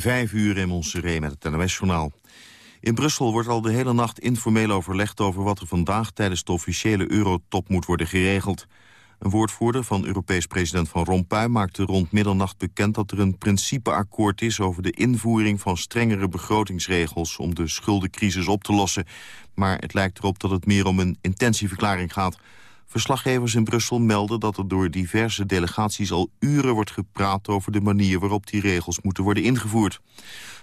Vijf uur in Montserrat met het NOS-journaal. In Brussel wordt al de hele nacht informeel overlegd over wat er vandaag tijdens de officiële eurotop moet worden geregeld. Een woordvoerder van Europees president Van Rompuy maakte rond middernacht bekend dat er een principeakkoord is over de invoering van strengere begrotingsregels om de schuldencrisis op te lossen. Maar het lijkt erop dat het meer om een intentieverklaring gaat. Verslaggevers in Brussel melden dat er door diverse delegaties al uren wordt gepraat over de manier waarop die regels moeten worden ingevoerd.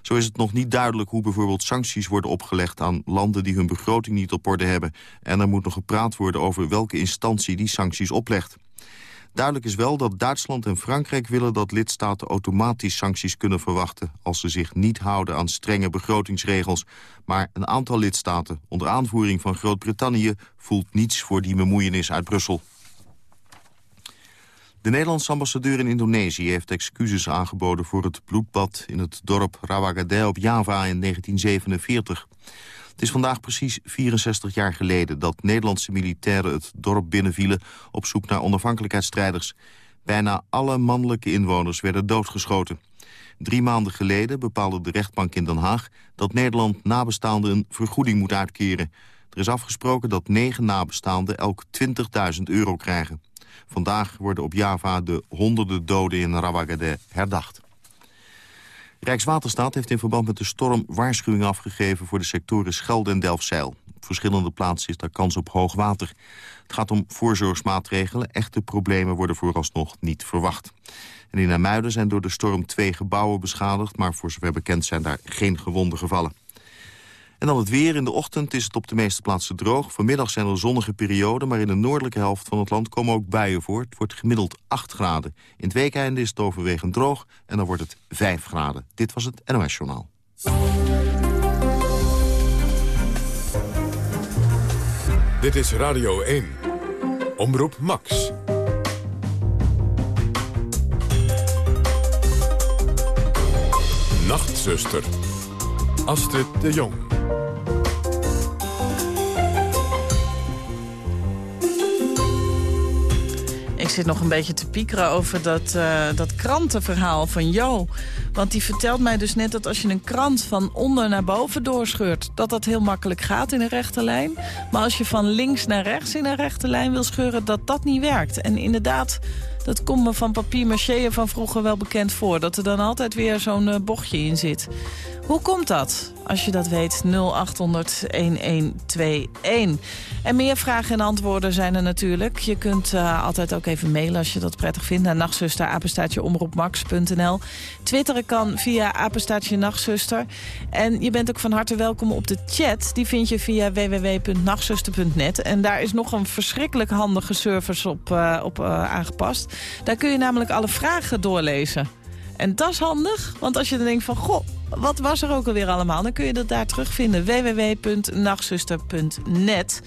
Zo is het nog niet duidelijk hoe bijvoorbeeld sancties worden opgelegd aan landen die hun begroting niet op orde hebben. En er moet nog gepraat worden over welke instantie die sancties oplegt. Duidelijk is wel dat Duitsland en Frankrijk willen dat lidstaten automatisch sancties kunnen verwachten als ze zich niet houden aan strenge begrotingsregels. Maar een aantal lidstaten, onder aanvoering van Groot-Brittannië, voelt niets voor die bemoeienis uit Brussel. De Nederlandse ambassadeur in Indonesië heeft excuses aangeboden voor het bloedbad in het dorp Rawagade op Java in 1947. Het is vandaag precies 64 jaar geleden dat Nederlandse militairen het dorp binnenvielen op zoek naar onafhankelijkheidsstrijders. Bijna alle mannelijke inwoners werden doodgeschoten. Drie maanden geleden bepaalde de rechtbank in Den Haag dat Nederland nabestaanden een vergoeding moet uitkeren. Er is afgesproken dat negen nabestaanden elk 20.000 euro krijgen. Vandaag worden op Java de honderden doden in Rawagade herdacht. Rijkswaterstaat heeft in verband met de storm waarschuwingen afgegeven voor de sectoren Schelde en Delfzijl. Op verschillende plaatsen is daar kans op hoog water. Het gaat om voorzorgsmaatregelen. Echte problemen worden vooralsnog niet verwacht. En in Amuiden zijn door de storm twee gebouwen beschadigd... maar voor zover bekend zijn daar geen gewonden gevallen. En dan het weer. In de ochtend is het op de meeste plaatsen droog. Vanmiddag zijn er zonnige perioden, maar in de noordelijke helft van het land komen ook buien voor. Het wordt gemiddeld 8 graden. In het weekende is het overwegend droog en dan wordt het 5 graden. Dit was het NOS Journaal. Dit is Radio 1. Omroep Max. Nachtzuster. Astrid de Jong. Zit nog een beetje te piekeren over dat, uh, dat krantenverhaal van Jo. Want die vertelt mij dus net dat als je een krant van onder naar boven doorscheurt... dat dat heel makkelijk gaat in een rechte lijn. Maar als je van links naar rechts in een rechte lijn wil scheuren... dat dat niet werkt. En inderdaad, dat komt me van papier maché van vroeger wel bekend voor. Dat er dan altijd weer zo'n uh, bochtje in zit. Hoe komt dat? Als je dat weet, 0800-1121. En meer vragen en antwoorden zijn er natuurlijk. Je kunt uh, altijd ook even mailen als je dat prettig vindt... naar nachtzuster, omroepmax.nl. Twitteren kan via apenstaatje nachtzuster. En je bent ook van harte welkom op de chat. Die vind je via www.nachtzuster.net. En daar is nog een verschrikkelijk handige service op, uh, op uh, aangepast. Daar kun je namelijk alle vragen doorlezen. En dat is handig, want als je dan denkt van... goh, wat was er ook alweer allemaal? Dan kun je dat daar terugvinden. www.nachtzuster.net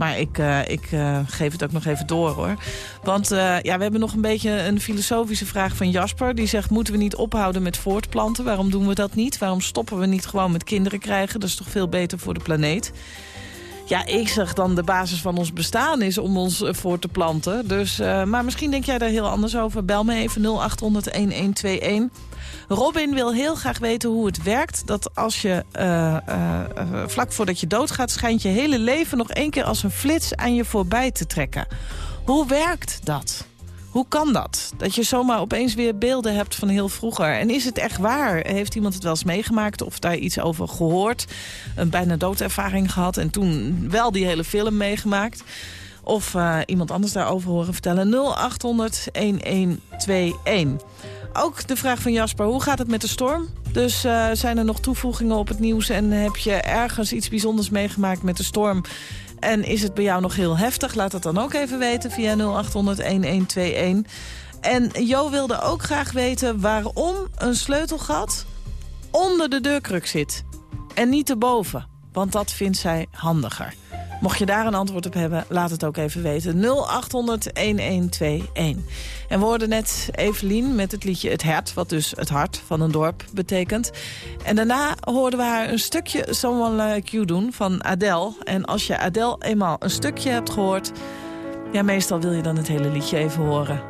maar ik, uh, ik uh, geef het ook nog even door, hoor. Want uh, ja, we hebben nog een beetje een filosofische vraag van Jasper. Die zegt, moeten we niet ophouden met voortplanten? Waarom doen we dat niet? Waarom stoppen we niet gewoon met kinderen krijgen? Dat is toch veel beter voor de planeet? Ja, ik zeg dan de basis van ons bestaan is om ons voor te planten. Dus, uh, maar misschien denk jij daar heel anders over. Bel me even 0800-1121. Robin wil heel graag weten hoe het werkt. Dat als je uh, vlak voordat je doodgaat... schijnt je hele leven nog één keer als een flits aan je voorbij te trekken. Hoe werkt dat? Hoe kan dat? Dat je zomaar opeens weer beelden hebt van heel vroeger. En is het echt waar? Heeft iemand het wel eens meegemaakt of daar iets over gehoord? Een bijna doodervaring gehad en toen wel die hele film meegemaakt? Of uh, iemand anders daarover horen vertellen? 0800-1121. Ook de vraag van Jasper, hoe gaat het met de storm? Dus uh, zijn er nog toevoegingen op het nieuws en heb je ergens iets bijzonders meegemaakt met de storm? En is het bij jou nog heel heftig? Laat dat dan ook even weten via 0800-1121. En Jo wilde ook graag weten waarom een sleutelgat onder de deurkruk zit. En niet erboven, want dat vindt zij handiger. Mocht je daar een antwoord op hebben, laat het ook even weten. 0800-1121. En we hoorden net Evelien met het liedje Het Hert... wat dus het hart van een dorp betekent. En daarna hoorden we haar een stukje Someone Like You doen van Adele. En als je Adele eenmaal een stukje hebt gehoord... ja, meestal wil je dan het hele liedje even horen.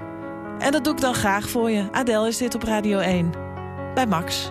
En dat doe ik dan graag voor je. Adele is dit op Radio 1. Bij Max.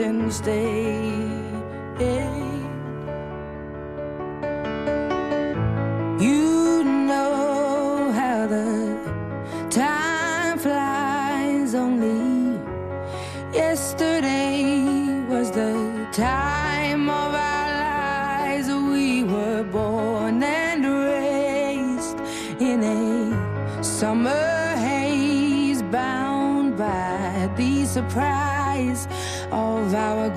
since day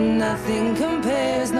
Nothing compares,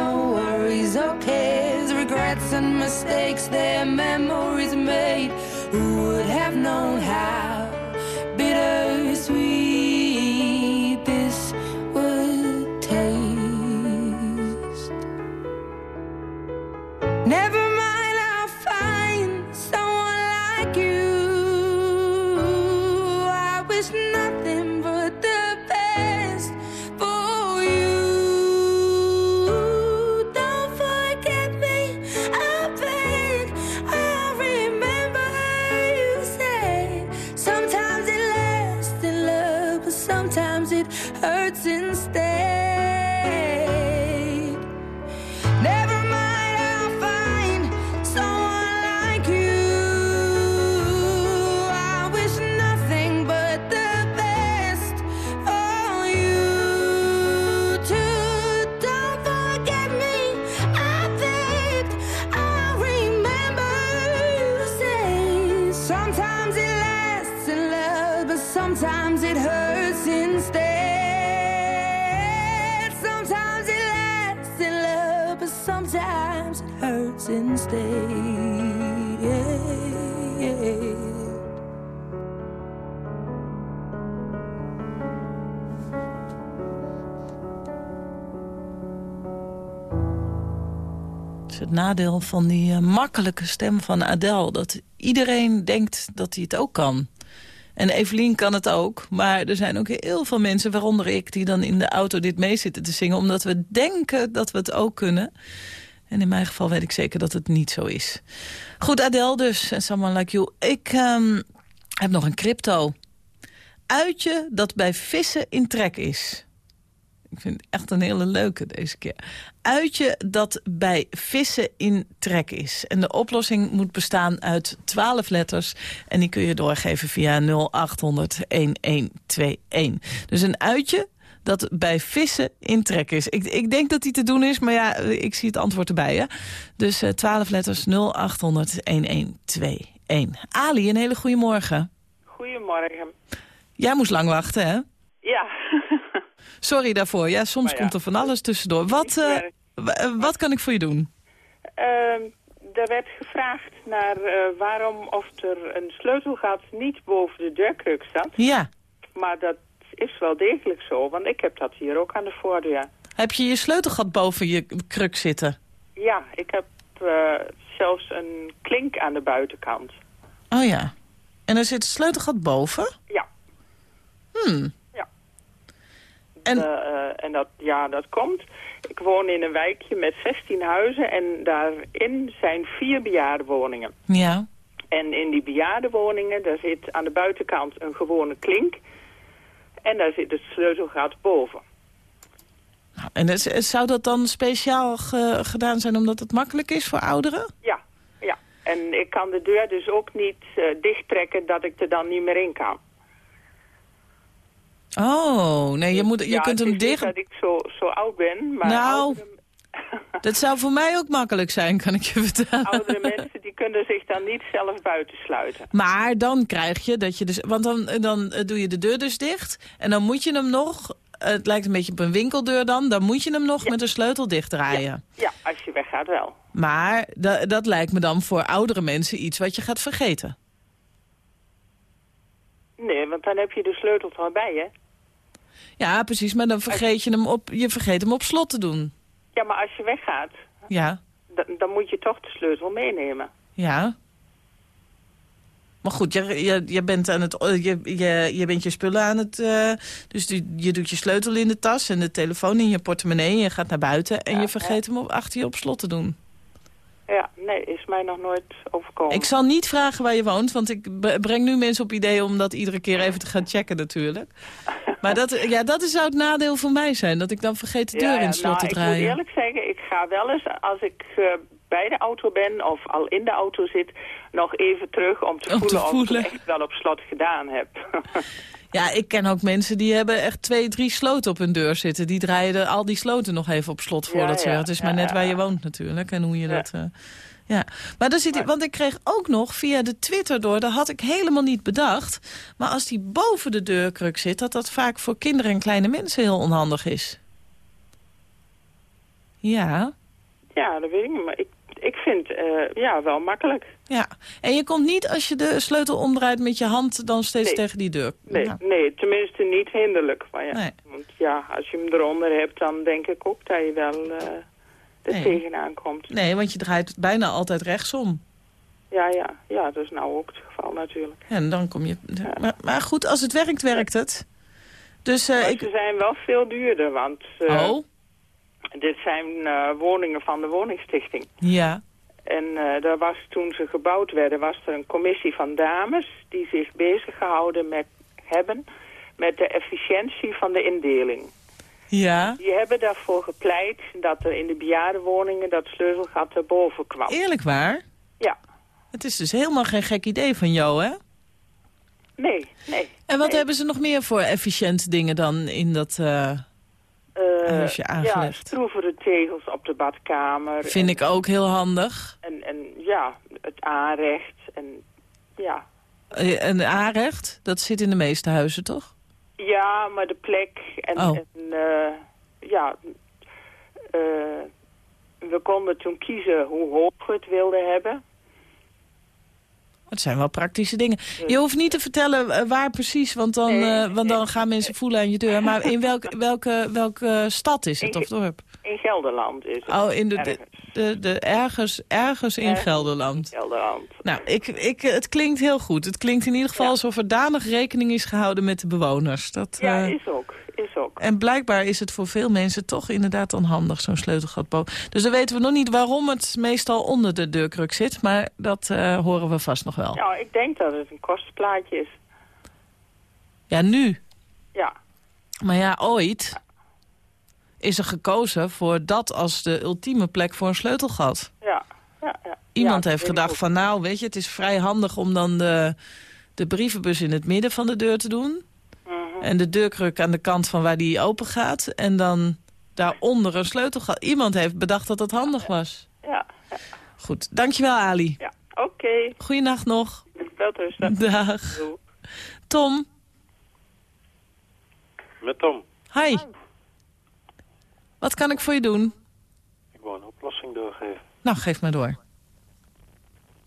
Het nadeel van die eh, makkelijke stem van Adele. Dat iedereen denkt dat hij het ook kan. En Evelien kan het ook. Maar er zijn ook heel veel mensen, waaronder ik... die dan in de auto dit mee zitten te zingen... omdat we denken dat we het ook kunnen. En in mijn geval weet ik zeker dat het niet zo is. Goed, Adele dus. En Someone Like You. Ik ehm, heb nog een crypto. Uitje dat bij vissen in trek is. Ik vind het echt een hele leuke deze keer. Uitje dat bij vissen in trek is. En de oplossing moet bestaan uit 12 letters. En die kun je doorgeven via 0800 1121. Dus een uitje dat bij vissen in trek is. Ik, ik denk dat die te doen is, maar ja, ik zie het antwoord erbij. Hè? Dus uh, 12 letters 0800 1121. Ali, een hele goede morgen. Goedemorgen. Jij moest lang wachten, hè? Ja. Sorry daarvoor. Ja, soms ja, komt er van alles tussendoor. Wat, uh, wat kan ik voor je doen? Uh, er werd gevraagd naar waarom of er een sleutelgat niet boven de deurkruk staat. Ja. Maar dat is wel degelijk zo, want ik heb dat hier ook aan de voordeur. Heb je je sleutelgat boven je kruk zitten? Ja, ik heb zelfs een klink aan de buitenkant. Oh ja. En er zit een sleutelgat boven? Ja. Hmm. En, uh, en dat, ja, dat komt. Ik woon in een wijkje met 16 huizen en daarin zijn vier bejaardenwoningen. Ja. En in die bejaardenwoningen, daar zit aan de buitenkant een gewone klink. En daar zit het sleutelgat boven. En is, zou dat dan speciaal ge, gedaan zijn omdat het makkelijk is voor ouderen? Ja, ja. En ik kan de deur dus ook niet uh, dichttrekken dat ik er dan niet meer in kan. Oh, nee, je, moet, je ja, kunt hem dicht... dat ik zo, zo oud ben, maar... Nou, dat zou voor mij ook makkelijk zijn, kan ik je vertellen. Oudere mensen die kunnen zich dan niet zelf buitensluiten. Maar dan krijg je dat je dus... Want dan, dan doe je de deur dus dicht en dan moet je hem nog... Het lijkt een beetje op een winkeldeur dan. Dan moet je hem nog Ja. met een sleutel dichtdraaien. Ja, ja, als je weggaat wel. Maar da- dat lijkt me dan voor oudere mensen iets wat je gaat vergeten. Nee, want dan heb je de sleutel al bij je. Ja, precies. Maar dan vergeet je hem op, je vergeet hem op slot te doen. Ja, maar als je weggaat, Ja, dan, moet je toch de sleutel meenemen. ja. Maar goed, je, je, je, bent aan het, je, je, je bent je spullen aan het... eh, dus je, je doet je sleutel in de tas en de telefoon in je portemonnee... en je gaat naar buiten en Ja, je vergeet hem op, achter je op slot te doen. Ja, nee, is mij nog nooit overkomen. Ik zal niet vragen waar je woont, want ik breng nu mensen op idee... om dat iedere keer even te gaan checken natuurlijk. Maar dat, ja, dat zou het nadeel voor mij zijn, dat ik dan vergeet de deur ja, in het slot nou, te ik moet draaien. eerlijk zeggen, ik ga wel eens, als ik uh, bij de auto ben of al in de auto zit... nog even terug om te Om te voelen of ik het echt wel op slot gedaan heb. Ja, ik ken ook mensen die hebben echt twee, drie sloten op hun deur zitten. Die draaien al die sloten nog even op slot voordat Ja, ze... ja, Het is maar net waar je woont natuurlijk en hoe je dat... eh, ja, maar dan zit, want ik kreeg ook nog via de Twitter door, dat had ik helemaal niet bedacht. Maar als die boven de deurkruk zit, dat dat vaak voor kinderen en kleine mensen heel onhandig is. Ja, ja, dat weet ik niet, maar ik, ik vind uh, ja, wel makkelijk. ja. En je komt niet als je de sleutel omdraait met je hand dan steeds Nee. tegen die deur. Nee, Ja. nee, tenminste niet hinderlijk. Maar ja, Nee. Want ja, als je hem eronder hebt, dan denk ik ook dat je wel uh, er Nee. tegenaan komt. Nee, want je draait bijna altijd rechtsom. Ja, ja, ja, dat is nou ook het geval natuurlijk. En dan kom je... Maar, maar goed, als het werkt, werkt het. Dus eh, ik... ze zijn wel veel duurder, want uh, Oh, dit zijn uh, woningen van de woningstichting. ja. En uh, daar was, toen ze gebouwd werden, was er een commissie van dames die zich bezig gehouden met, hebben met de efficiëntie van de indeling. Ja. Die hebben daarvoor gepleit dat er in de bejaardenwoningen dat sleutelgat erboven kwam. Eerlijk waar? Ja. Het is dus helemaal geen gek idee van jou, hè? Nee, nee. En wat nee. hebben ze nog meer voor efficiënt dingen dan in dat uh, uh? Ja, stroevere tegels op de badkamer. Vind en, ik ook heel handig. En, en ja, het aanrecht en ja. Een aanrecht, dat zit in de meeste huizen, toch? Ja, maar de plek en, oh. en uh, ja, uh, we konden toen kiezen hoe hoog we het wilden hebben. Het zijn wel praktische dingen. Je hoeft niet te vertellen eh, waar precies, want dan, nee, uh, want dan gaan mensen voelen aan je deur. Maar in welk, welke, welke stad is het, in, of dorp? In Gelderland is het. Oh, in de, de, de, de ergens, ergens in ergens Gelderland. Gelderland. Nou, ik, ik, het klinkt heel goed. Het klinkt in ieder geval ja. alsof er danig rekening is gehouden met de bewoners. Dat, ja, uh, is ook. Is ook. En blijkbaar is het voor veel mensen toch inderdaad onhandig, zo'n sleutelgat boven. Dus dan weten we nog niet waarom het meestal onder de deurkruk zit. Maar dat uh, horen we vast nog wel. Nou, ik denk dat het een kostenplaatje is. Ja, nu. Ja. Maar ja, ooit. is er gekozen voor dat als de ultieme plek voor een sleutelgat. Ja, ja, ja. Iemand Ja, heeft gedacht van nou, weet je, het is vrij handig om dan de, de brievenbus in het midden van de deur te doen. En de deurkruk aan de kant van waar die open gaat. En dan daaronder een sleutelgat. Iemand heeft bedacht dat dat handig was. Ja, Goed, dankjewel Ali. ja. Oké, Goeienacht nog. wel. Dag. Doei. Tom. Met Tom. Hi. Wat kan ik voor je doen? Ik wou een oplossing doorgeven. Nou, geef maar door.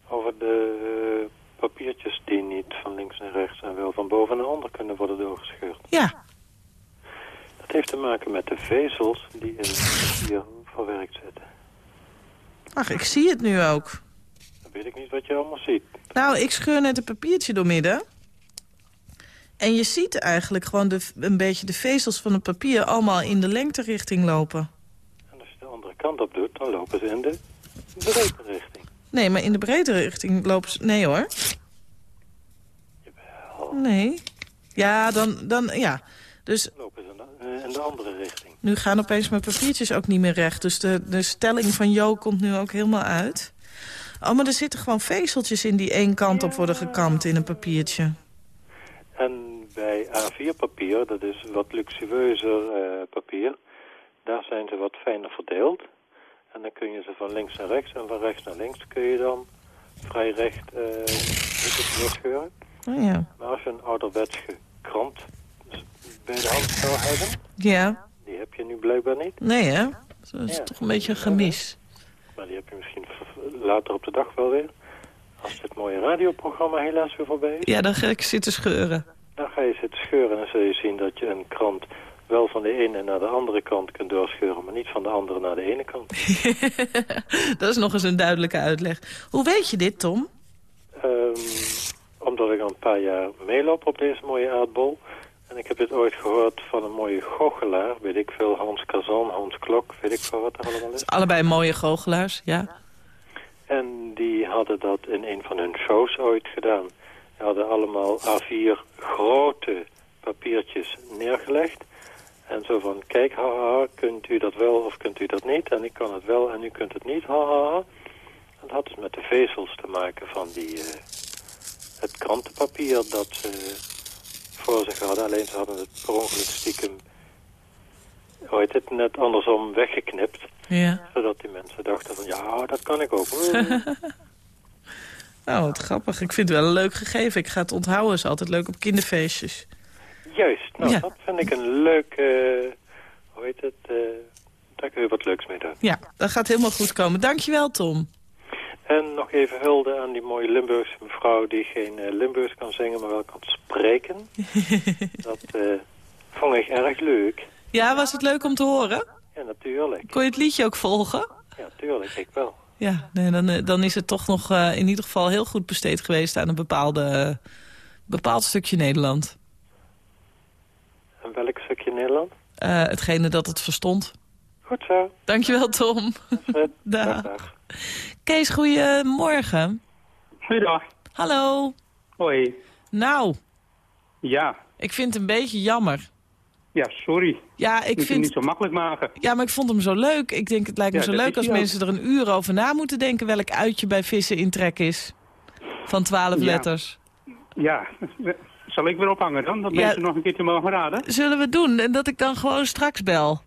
Over de papiertjes die niet van links naar rechts en wel van boven naar onder kunnen worden doorgescheurd. Ja, Dat heeft te maken met de vezels die in het papier verwerkt zitten. ach, ik zie het nu ook. Dan weet ik niet wat je allemaal ziet. Nou, ik scheur net een papiertje doormidden. En je ziet eigenlijk gewoon de, een beetje de vezels van het papier... allemaal in de lengterichting lopen. En als je de andere kant op doet, dan lopen ze in de breedte richting. Nee, maar in de bredere richting lopen ze... Nee hoor. Nee. Ja, dan... dan ja. Dus lopen ze in de, eh, in de andere richting. nu gaan opeens mijn papiertjes ook niet meer recht. Dus de, de stelling van Jo komt nu ook helemaal uit. Oh, maar er zitten gewoon vezeltjes in die één kant op worden gekamd in een papiertje. En bij A4-papier, dat is wat luxueuzer eh, papier, daar zijn ze wat fijner verdeeld. En dan kun je ze van links naar rechts en van rechts naar links kun je dan vrij recht eh het doorscheuren. Oh ja. Maar als je een ouderwetse krant bij de hand zou hebben, Ja. die heb je nu blijkbaar niet, Nee, hè? Dat is Ja. toch een beetje een gemis. maar die heb je misschien later op de dag wel weer. Als dit mooie radioprogramma helaas weer voorbij is, Ja, dan ga ik zitten scheuren. dan ga je zitten scheuren en dan zul je zien dat je een krant wel van de ene naar de andere kant kunt doorscheuren, maar niet van de andere naar de ene kant. Dat is nog eens een duidelijke uitleg. Hoe weet je dit, Tom? Ehm, omdat ik al een paar jaar meeloop op deze mooie aardbol. En ik heb dit ooit gehoord van een mooie goochelaar. Weet ik veel, Hans Kazan, Hans Klok, weet ik veel wat er allemaal is. Allebei mooie goochelaars, ja. En die hadden dat in een van hun shows ooit gedaan. Die hadden allemaal A4 grote papiertjes neergelegd. En zo van, kijk, haha, kunt u dat wel of kunt u dat niet? En ik kan het wel en u kunt het niet, haha. En dat had dus met de vezels te maken van die, eh, het krantenpapier dat ze voor zich hadden. Alleen ze hadden het per ongeluk stiekem, hoe heet het, net andersom weggeknipt Ja. zodat die mensen dachten van, ja, dat kan ik ook. Nou, wat grappig. Ik vind het wel een leuk gegeven. Ik ga het onthouden. is altijd leuk op kinderfeestjes. Juist, nou, Ja. dat vind ik een leuk, eh, hoe heet het, eh, daar kun je wat leuks mee doen. Ja, dat gaat helemaal goed komen. Dankjewel, Tom. En nog even hulde aan die mooie Limburgse mevrouw die geen eh, Limburgs kan zingen, maar wel kan spreken. dat vond ik erg leuk. Ja, was het leuk om te horen? Ja, natuurlijk. Kon je het liedje ook volgen? Ja, tuurlijk, ik wel. Ja, nee, dan, dan is het toch nog in ieder geval heel goed besteed geweest... aan een bepaalde, bepaald stukje Nederland. En welk stukje Nederland? Eh, hetgene dat het verstond. Goed zo. Dankjewel, Tom. Fred. Dag. Dag, dag. Kees, goedemorgen. Goeiedag. Hallo. Hoi. Nou, Ja. ik vind het een beetje jammer. Ja, sorry. Ja, Ik ik moet het vind... niet zo makkelijk maken. Ja, maar ik vond hem zo leuk. Ik denk, het lijkt me Ja, zo leuk als ook. mensen er een uur over na moeten denken... welk uitje bij vissen in trek is. Van twaalf Ja. letters. Ja. Zal ik weer ophangen dan? Dat Ja. mensen nog een keertje mogen raden? Zullen we doen? En dat ik dan gewoon straks bel.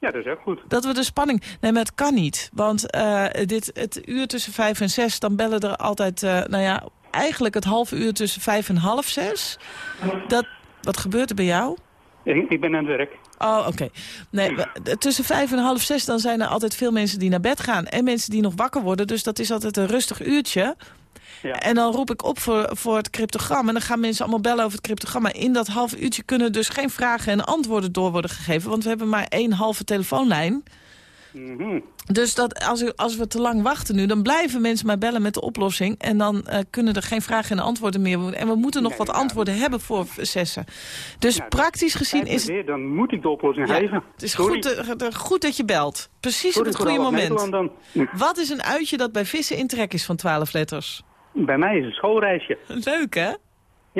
Ja, dat is ook goed. Dat we de spanning... Nee, maar het kan niet. Want eh, dit, het uur tussen vijf en zes, dan bellen er altijd... eh, nou ja, eigenlijk het halve uur tussen vijf en half zes. Dat, wat gebeurt er bij jou? Ik, ik ben aan het werk. Oh, oké. Nee, tussen vijf en half zes dan zijn er altijd veel mensen die naar bed gaan. En mensen die nog wakker worden. Dus dat is altijd een rustig uurtje. En dan roep ik op voor, voor het cryptogram. En dan gaan mensen allemaal bellen over het cryptogram. Maar in dat half uurtje kunnen dus geen vragen en antwoorden door worden gegeven. Want we hebben maar één halve telefoonlijn. Mhm. Dus dat als, als we te lang wachten nu, dan blijven mensen maar bellen met de oplossing. En dan eh, kunnen er geen vragen en antwoorden meer worden. En we moeten nog Nee, wat ja. antwoorden hebben voor zessen. Dus praktisch gezien is weer, dan moet ik de oplossing Ja, geven. het is goed, eh, goed dat je belt. Precies Sorry op het goede moment. Dan. Wat is een uitje dat bij vissen in trek is van 12 letters? Bij mij is het schoolreisje. Leuk, hè?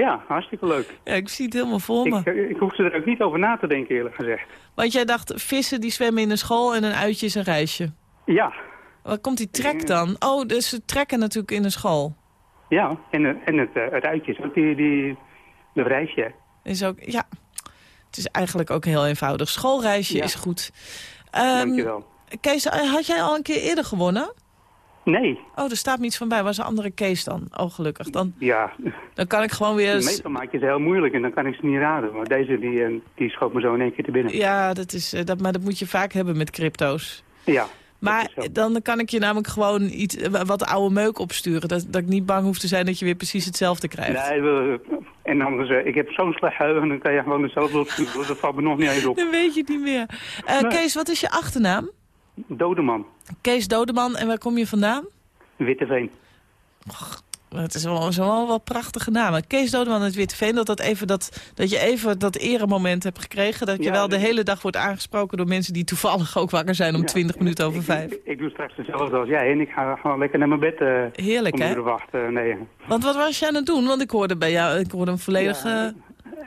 Ja, hartstikke leuk. Ja, ik zie het helemaal voor me. Ik, eh, ik hoefde er ook niet over na te denken, eerlijk gezegd. Want jij dacht, vissen die zwemmen in een school en een uitje is een reisje. Ja, Waar komt die trek dan? Oh, dus ze trekken natuurlijk in een school. ja. En, eh, en het, eh, het uitje is ook die, die, de reisje. Is ook, ja, het is eigenlijk ook heel eenvoudig. Schoolreisje Ja. is goed. Ehm, Dankjewel. Kees, eh, had jij al een keer eerder gewonnen? Nee, Oh, er staat me iets van bij. Was een andere Kees dan? Oh, gelukkig. Dan, ja. dan kan ik gewoon weer... Meestal maak je het heel moeilijk en dan kan ik ze niet raden. Maar deze die, eh, die schoot me zo in één keer te binnen. Ja, dat is, eh, dat, maar dat moet je vaak hebben met crypto's. Ja. Maar dan kan ik je namelijk gewoon iets, eh, wat oude meuk opsturen. Dat, dat ik niet bang hoef te zijn dat je weer precies hetzelfde krijgt. Nee, en anders, ik heb zo'n slecht geheugen, dan kan je gewoon hetzelfde opsturen. Dat valt me nog niet eens op. Dan weet je het niet meer. Nee. Kees, wat is je achternaam? Dodeman, Kees Dodeman. En waar kom je vandaan? Witteveen. Het is wel, zo wel wel prachtige namen. Kees Dodeman uit Witteveen. Dat, dat, even dat, dat je even dat eremoment hebt gekregen. Dat je Ja, wel de hele dag wordt aangesproken door mensen die toevallig ook wakker zijn om Ja. 20 minuten over Ik- vijf. Ik, ik doe straks hetzelfde als jij en ik ga gewoon lekker naar mijn bed eh Heerlijk, hè? acht, eh, negen. Want wat was je aan het doen? Want ik hoorde bij jou, ik hoorde een volledige... Ja.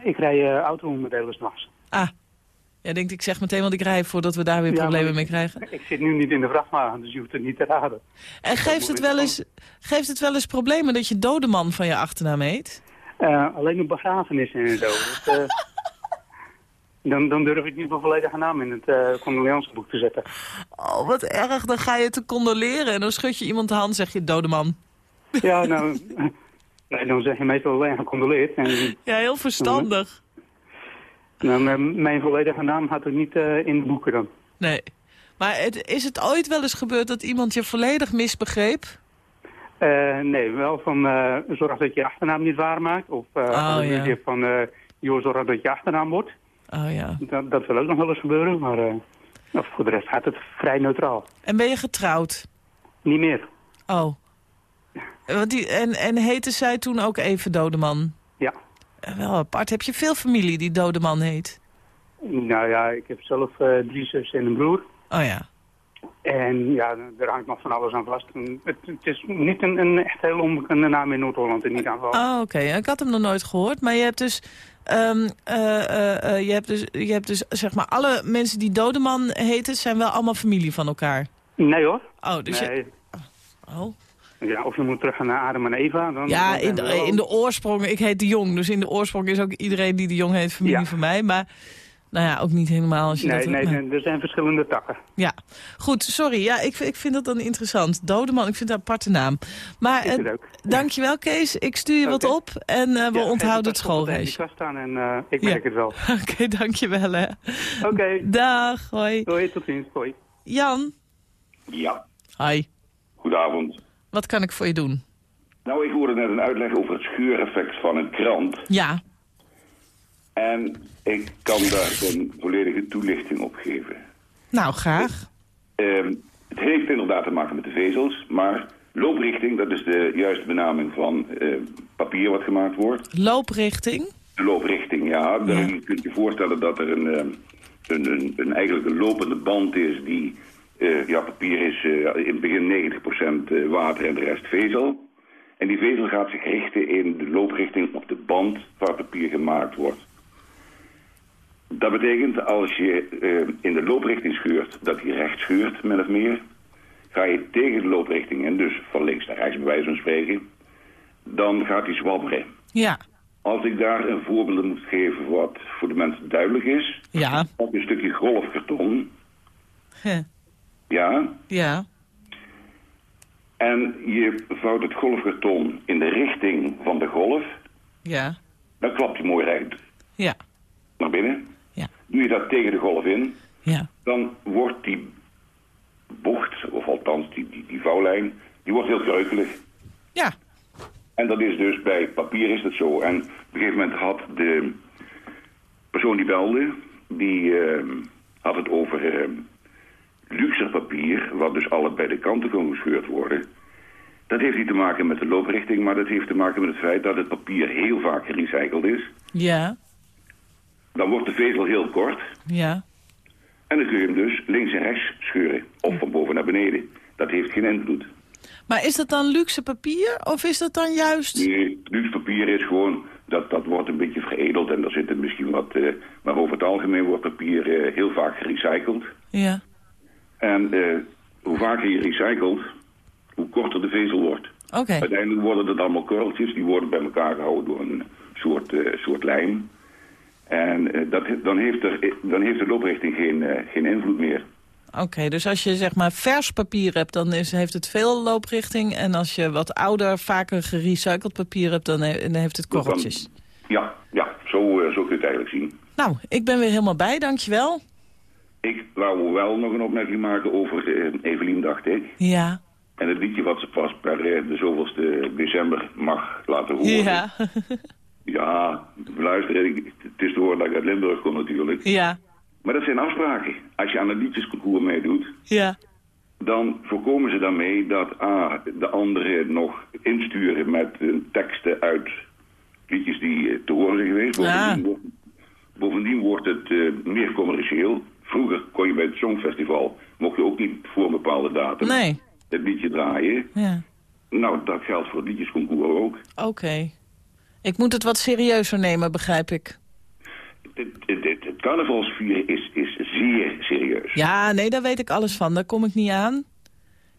Ik rij eh auto-onderdelen s'nachts. Ah, ja, denk ik zeg meteen wat ik rij voordat we daar weer Ja, problemen mee krijgen. Ik zit nu niet in de vrachtwagen, dus je hoeft het niet te raden. En geeft het, wel eens, geeft het wel eens problemen dat je Dodeman van je achternaam heet? Eh, alleen op begrafenissen en zo. Eh, dan, dan durf ik niet mijn volledige naam in het uh, condoleanceboek te zetten. Oh, wat erg. Dan ga je te condoleren en dan schud je iemand de hand en zeg je Dodeman. Ja, nou... nee, dan zeg je meestal alleen gecondoleerd. En, Ja, heel verstandig. Nou, mijn- volledige naam had ik niet eh, in de boeken dan. Nee. Maar het, is het ooit wel eens gebeurd dat iemand je volledig misbegreep? Eh, nee, wel van uh, zorg dat je achternaam niet waarmaakt. Of uh, Oh, ja. van joh, zorg dat je achternaam wordt. Oh ja. Dat, dat wil ook nog wel eens gebeuren, maar nou, voor de rest gaat het vrij neutraal. En ben je getrouwd? Niet meer. Oh. Want die, en, en heette zij toen ook even Dodeman? Ja. Eh, Wel apart. Heb je veel familie die Dodeman heet? Nou ja, ik heb zelf uh, drie zussen en een broer. Oh ja. En ja, er hangt nog van alles aan vast. Het, het is niet een, een echt heel onbekende naam in Noord-Holland in ieder geval. Oh, oké. Ik had hem nog nooit gehoord. Maar je hebt dus... Um, uh, uh, je, hebt dus je hebt dus, zeg maar, alle mensen die Dodeman heten... zijn wel allemaal familie van elkaar. Nee hoor. Oh, dus nee. je... Oh. Ja, of je moet terug naar Adam en Eva. Dan, Ja, in de, in de oorsprong... Ik heet de Jong, dus in de oorsprong is ook iedereen die de Jong heet familie Ja. van mij. Maar nou ja, ook niet helemaal als je Nee, dat... nee, nee, er zijn verschillende takken. Ja, goed, sorry. Ja, ik, ik vind dat dan interessant. Dodeman, ik vind dat een aparte naam. Maar Ik eh, dankjewel Kees, ik stuur je wat op en eh, we Ja, onthouden het schoolreisje. kast staan en eh, ik Ja. merk het wel. Oké, dankjewel hè. Oké, Dag, hoi. doei, tot ziens. Hoi. Jan, Ja, hi. goedenavond. Wat kan ik voor je doen? Nou, ik hoorde net een uitleg over het scheureffect van een krant. Ja, En ik kan daar een volledige toelichting op geven. nou graag. Ehm, het heeft inderdaad te maken met de vezels, maar looprichting, dat is de juiste benaming van eh, papier wat gemaakt wordt. Looprichting. De looprichting, ja. Dan kunt je voorstellen dat er een, ehm, een, een, een eigenlijk een lopende band is die... eh, ja, papier is eh, in het begin 90% eh, water en de rest vezel. En die vezel gaat zich richten in de looprichting op de band waar papier gemaakt wordt. Dat betekent als je in de looprichting scheurt, dat die recht scheurt, min of meer. Ga je tegen de looprichting in, dus van links naar rechts bij wijze van spreken, dan gaat die zwabberen. Ja, Als ik daar een voorbeeld moet geven wat voor de mensen duidelijk is, ja, op een stukje golfkarton. Ja, ja, en je vouwt het golfkarton in de richting van de golf, ja, dan klapt hij mooi recht ja, naar binnen. ja, Doe je dat tegen de golf in, ja. dan wordt die bocht, of althans die, die, die vouwlijn, die wordt heel kreukelig. Ja, En dat is dus bij papier is dat zo. En op een gegeven moment had de persoon die belde, die eh, had het over eh, luxer papier, wat dus allebei de kanten kon gescheurd worden. Dat heeft niet te maken met de looprichting, maar dat heeft te maken met het feit dat het papier heel vaak gerecycled is. ja, Dan wordt de vezel heel kort ja. en dan kun je hem dus links en rechts scheuren. Of van boven naar beneden. Dat heeft geen invloed. Maar is dat dan luxe papier of is dat dan juist... Nee, luxe papier is gewoon dat, dat wordt een beetje veredeld en daar zit er misschien wat... eh, maar over het algemeen wordt papier eh, heel vaak gerecycled. Ja. En eh, hoe vaker je recycelt, hoe korter de vezel wordt. Oké. Uiteindelijk worden het allemaal korreltjes, die worden bij elkaar gehouden door een soort, eh, soort lijm. En eh, dat, dan, heeft er, dan heeft de looprichting geen, geen invloed meer. Oké, dus als je zeg maar vers papier hebt, dan is, heeft het veel looprichting. En als je wat ouder, vaker gerecycled papier hebt, dan, he- dan heeft het korreltjes. Ja, ja zo, zo kun je het eigenlijk zien. Nou, ik ben weer helemaal bij, dankjewel. Ik wou wel nog een opmerking maken over eh, Evelien, dacht ik. Ja. En het liedje wat ze pas per eh, de zoveelste december mag laten horen. Ja. Ja, luister, ik- het is te horen dat ik uit Limburg kom natuurlijk. ja. Maar dat zijn afspraken. Als je aan een liedjesconcours meedoet, Ja. dan voorkomen ze daarmee dat A, de anderen nog insturen met eh, teksten uit liedjes die te horen zijn geweest. Bovendien, wordt, bovendien wordt het meer commercieel. Vroeger kon je bij het Songfestival, mocht je ook niet voor een bepaalde datum Nee. het liedje draaien. Ja. Nou, dat geldt voor het liedjesconcours ook. Oké. Ik moet het wat serieuzer nemen, begrijp ik. Het, het, het, het carnavalsvieren is, is zeer serieus. Ja, nee, daar weet ik alles van. Daar kom ik niet aan.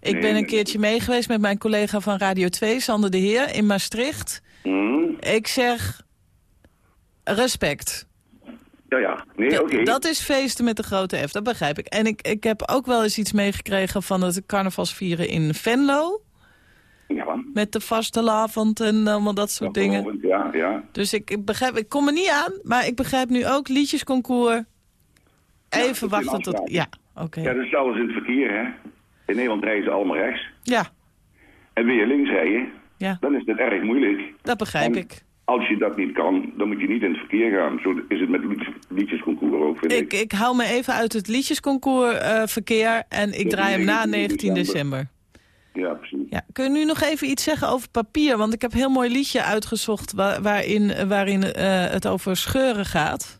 Ik Nee, ben een keertje mee geweest met mijn collega van Radio 2, Sander de Heer, in Maastricht. Hmm? Ik zeg respect. Ja, ja. Nee, oké. Dat is feesten met de grote F, dat begrijp ik. En ik, ik heb ook wel eens iets meegekregen van het carnavalsvieren in Venlo. Ja, Met de vaste lavond en allemaal dat soort dingen. Ja, ja. Dus ik, ik begrijp, ik kom er niet aan, maar ik begrijp nu ook liedjesconcours. Even wachten tot... Ja, oké. Ja, dat is alles in het verkeer, hè. In Nederland rijden ze allemaal rechts. Ja, En wil je links rijden, ja, dan is het erg moeilijk. dat begrijp En ik. Als je dat niet kan, dan moet je niet in het verkeer gaan. Zo is het met liedjes, liedjesconcours ook, vind ik. Ik, ik hou me even uit het liedjesconcours eh, verkeer en ik draai hem na 19 19 december. Ja, precies. Ja, kun je nu nog even iets zeggen over papier? Want ik heb een heel mooi liedje uitgezocht wa- waarin, waarin eh, het over scheuren gaat.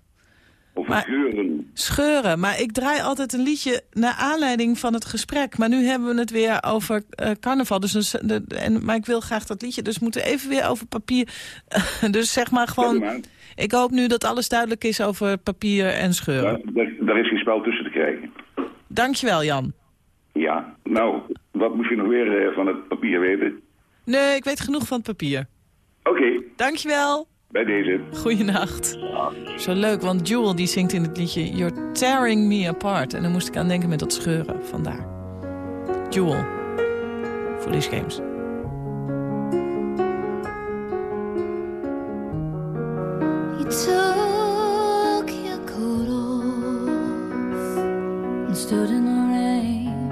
Maar- geuren. Scheuren, maar ik draai altijd een liedje naar aanleiding van het gesprek. Maar nu hebben we het weer over eh, carnaval. Dus een, de, en, maar ik wil graag dat liedje, dus we moeten even weer over papier. dus zeg maar gewoon, maar. ik hoop nu dat alles duidelijk is over papier en scheuren. Daar, daar, daar is geen spel tussen te krijgen. Dankjewel Jan. Ja, nou, wat moet je nog weer eh, van het papier weten? Nee, ik weet genoeg van het papier. Oké, Dankjewel. Bij deze. Goeienacht. Zo leuk, want Jewel die zingt in het liedje You're tearing me apart. En dan moest ik aan denken met dat scheuren, vandaar. Jewel. Foolish Games. You took your coat off and stood in the rain.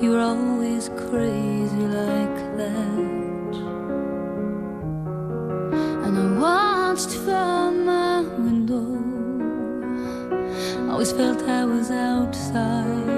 You were always crazy like that. Watched from my window. Always felt I was outside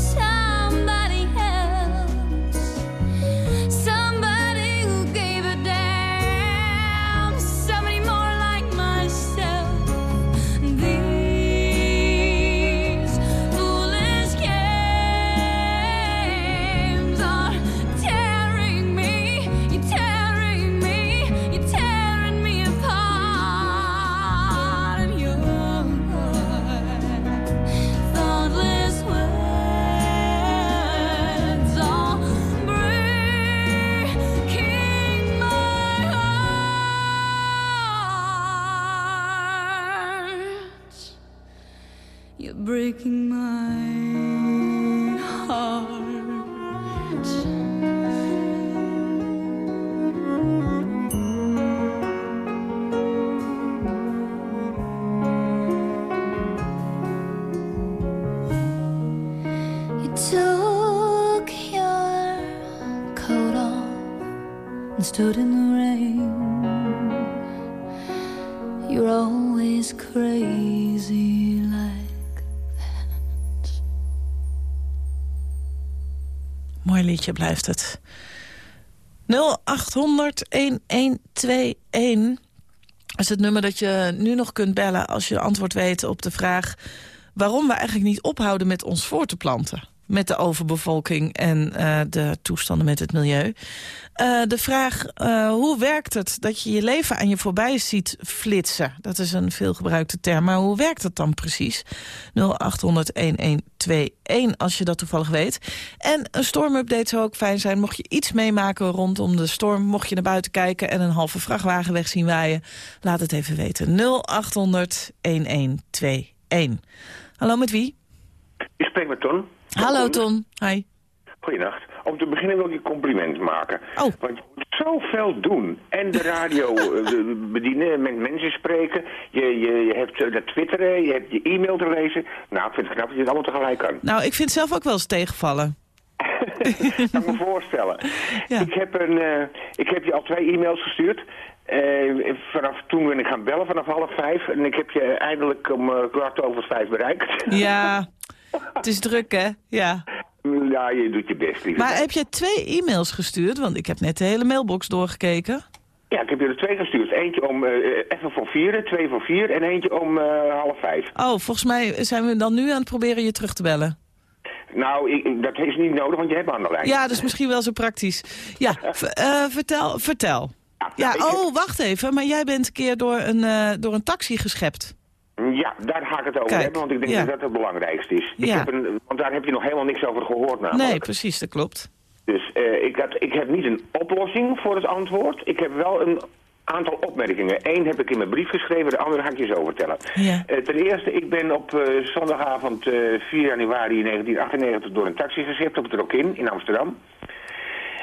breaking Liedje blijft het. 0800-1121 is het nummer dat je nu nog kunt bellen... als je antwoord weet op de vraag... waarom we eigenlijk niet ophouden met ons voor te planten. Met de overbevolking en eh, de toestanden met het milieu. Eh, de vraag, eh, hoe werkt het dat je je leven aan je voorbij ziet flitsen? Dat is een veelgebruikte term, maar hoe werkt het dan precies? 0800-1121 als je dat toevallig weet. En een stormupdate zou ook fijn zijn. Mocht je iets meemaken rondom de storm, mocht je naar buiten kijken... en een halve vrachtwagen weg zien waaien, laat het even weten. 0800-1121. Hallo, met wie? Ik spreek met Ton. Hallo, Ton. Hi. Goedenacht. Om te beginnen wil ik je een compliment maken. Oh. Want je moet zoveel doen. En de radio eh, bedienen, met mensen spreken. Je, je, je hebt eh, dat twitteren, je hebt je e-mail te lezen. Nou, ik vind het knap dat je het allemaal tegelijk kan. Nou, ik vind het zelf ook wel eens tegenvallen. kan ik me voorstellen. Ja. Ik, heb een, eh, ik heb je al twee e-mails gestuurd. Eh, vanaf toen ben ik gaan bellen, vanaf half vijf. En ik heb je eindelijk om eh, kwart over vijf bereikt. Ja, het is druk, hè? Ja. ja, je doet je best, lieve. Maar heb je twee e-mails gestuurd? Want ik heb net de hele mailbox doorgekeken. Ja, ik heb je er twee gestuurd. Eentje om eh, even voor vier, twee voor vier en eentje om eh, half vijf. Oh, volgens mij zijn we dan nu aan het proberen je terug te bellen. Nou, ik, dat is niet nodig, want je hebt me aan de lijn. Ja, dat is misschien wel zo praktisch. Ja, eh, vertel, vertel. Ja, nou, ik oh, wacht even. Maar jij bent een keer door een, eh, door een taxi geschept. Ja, daar ga ik het over Kijk, hebben, want ik denk ja. dat dat het belangrijkste is. Ik Ja. heb een, want daar heb je nog helemaal niks over gehoord namelijk. Nee, precies, dat klopt. Dus eh, ik, had, ik heb niet een oplossing voor het antwoord. Ik heb wel een aantal opmerkingen. Eén heb ik in mijn brief geschreven, de andere ga ik je zo vertellen. Ja. Eh, ten eerste, ik ben op eh, zondagavond eh, 4 januari 1998 door een taxi geschept op het Rokin in Amsterdam.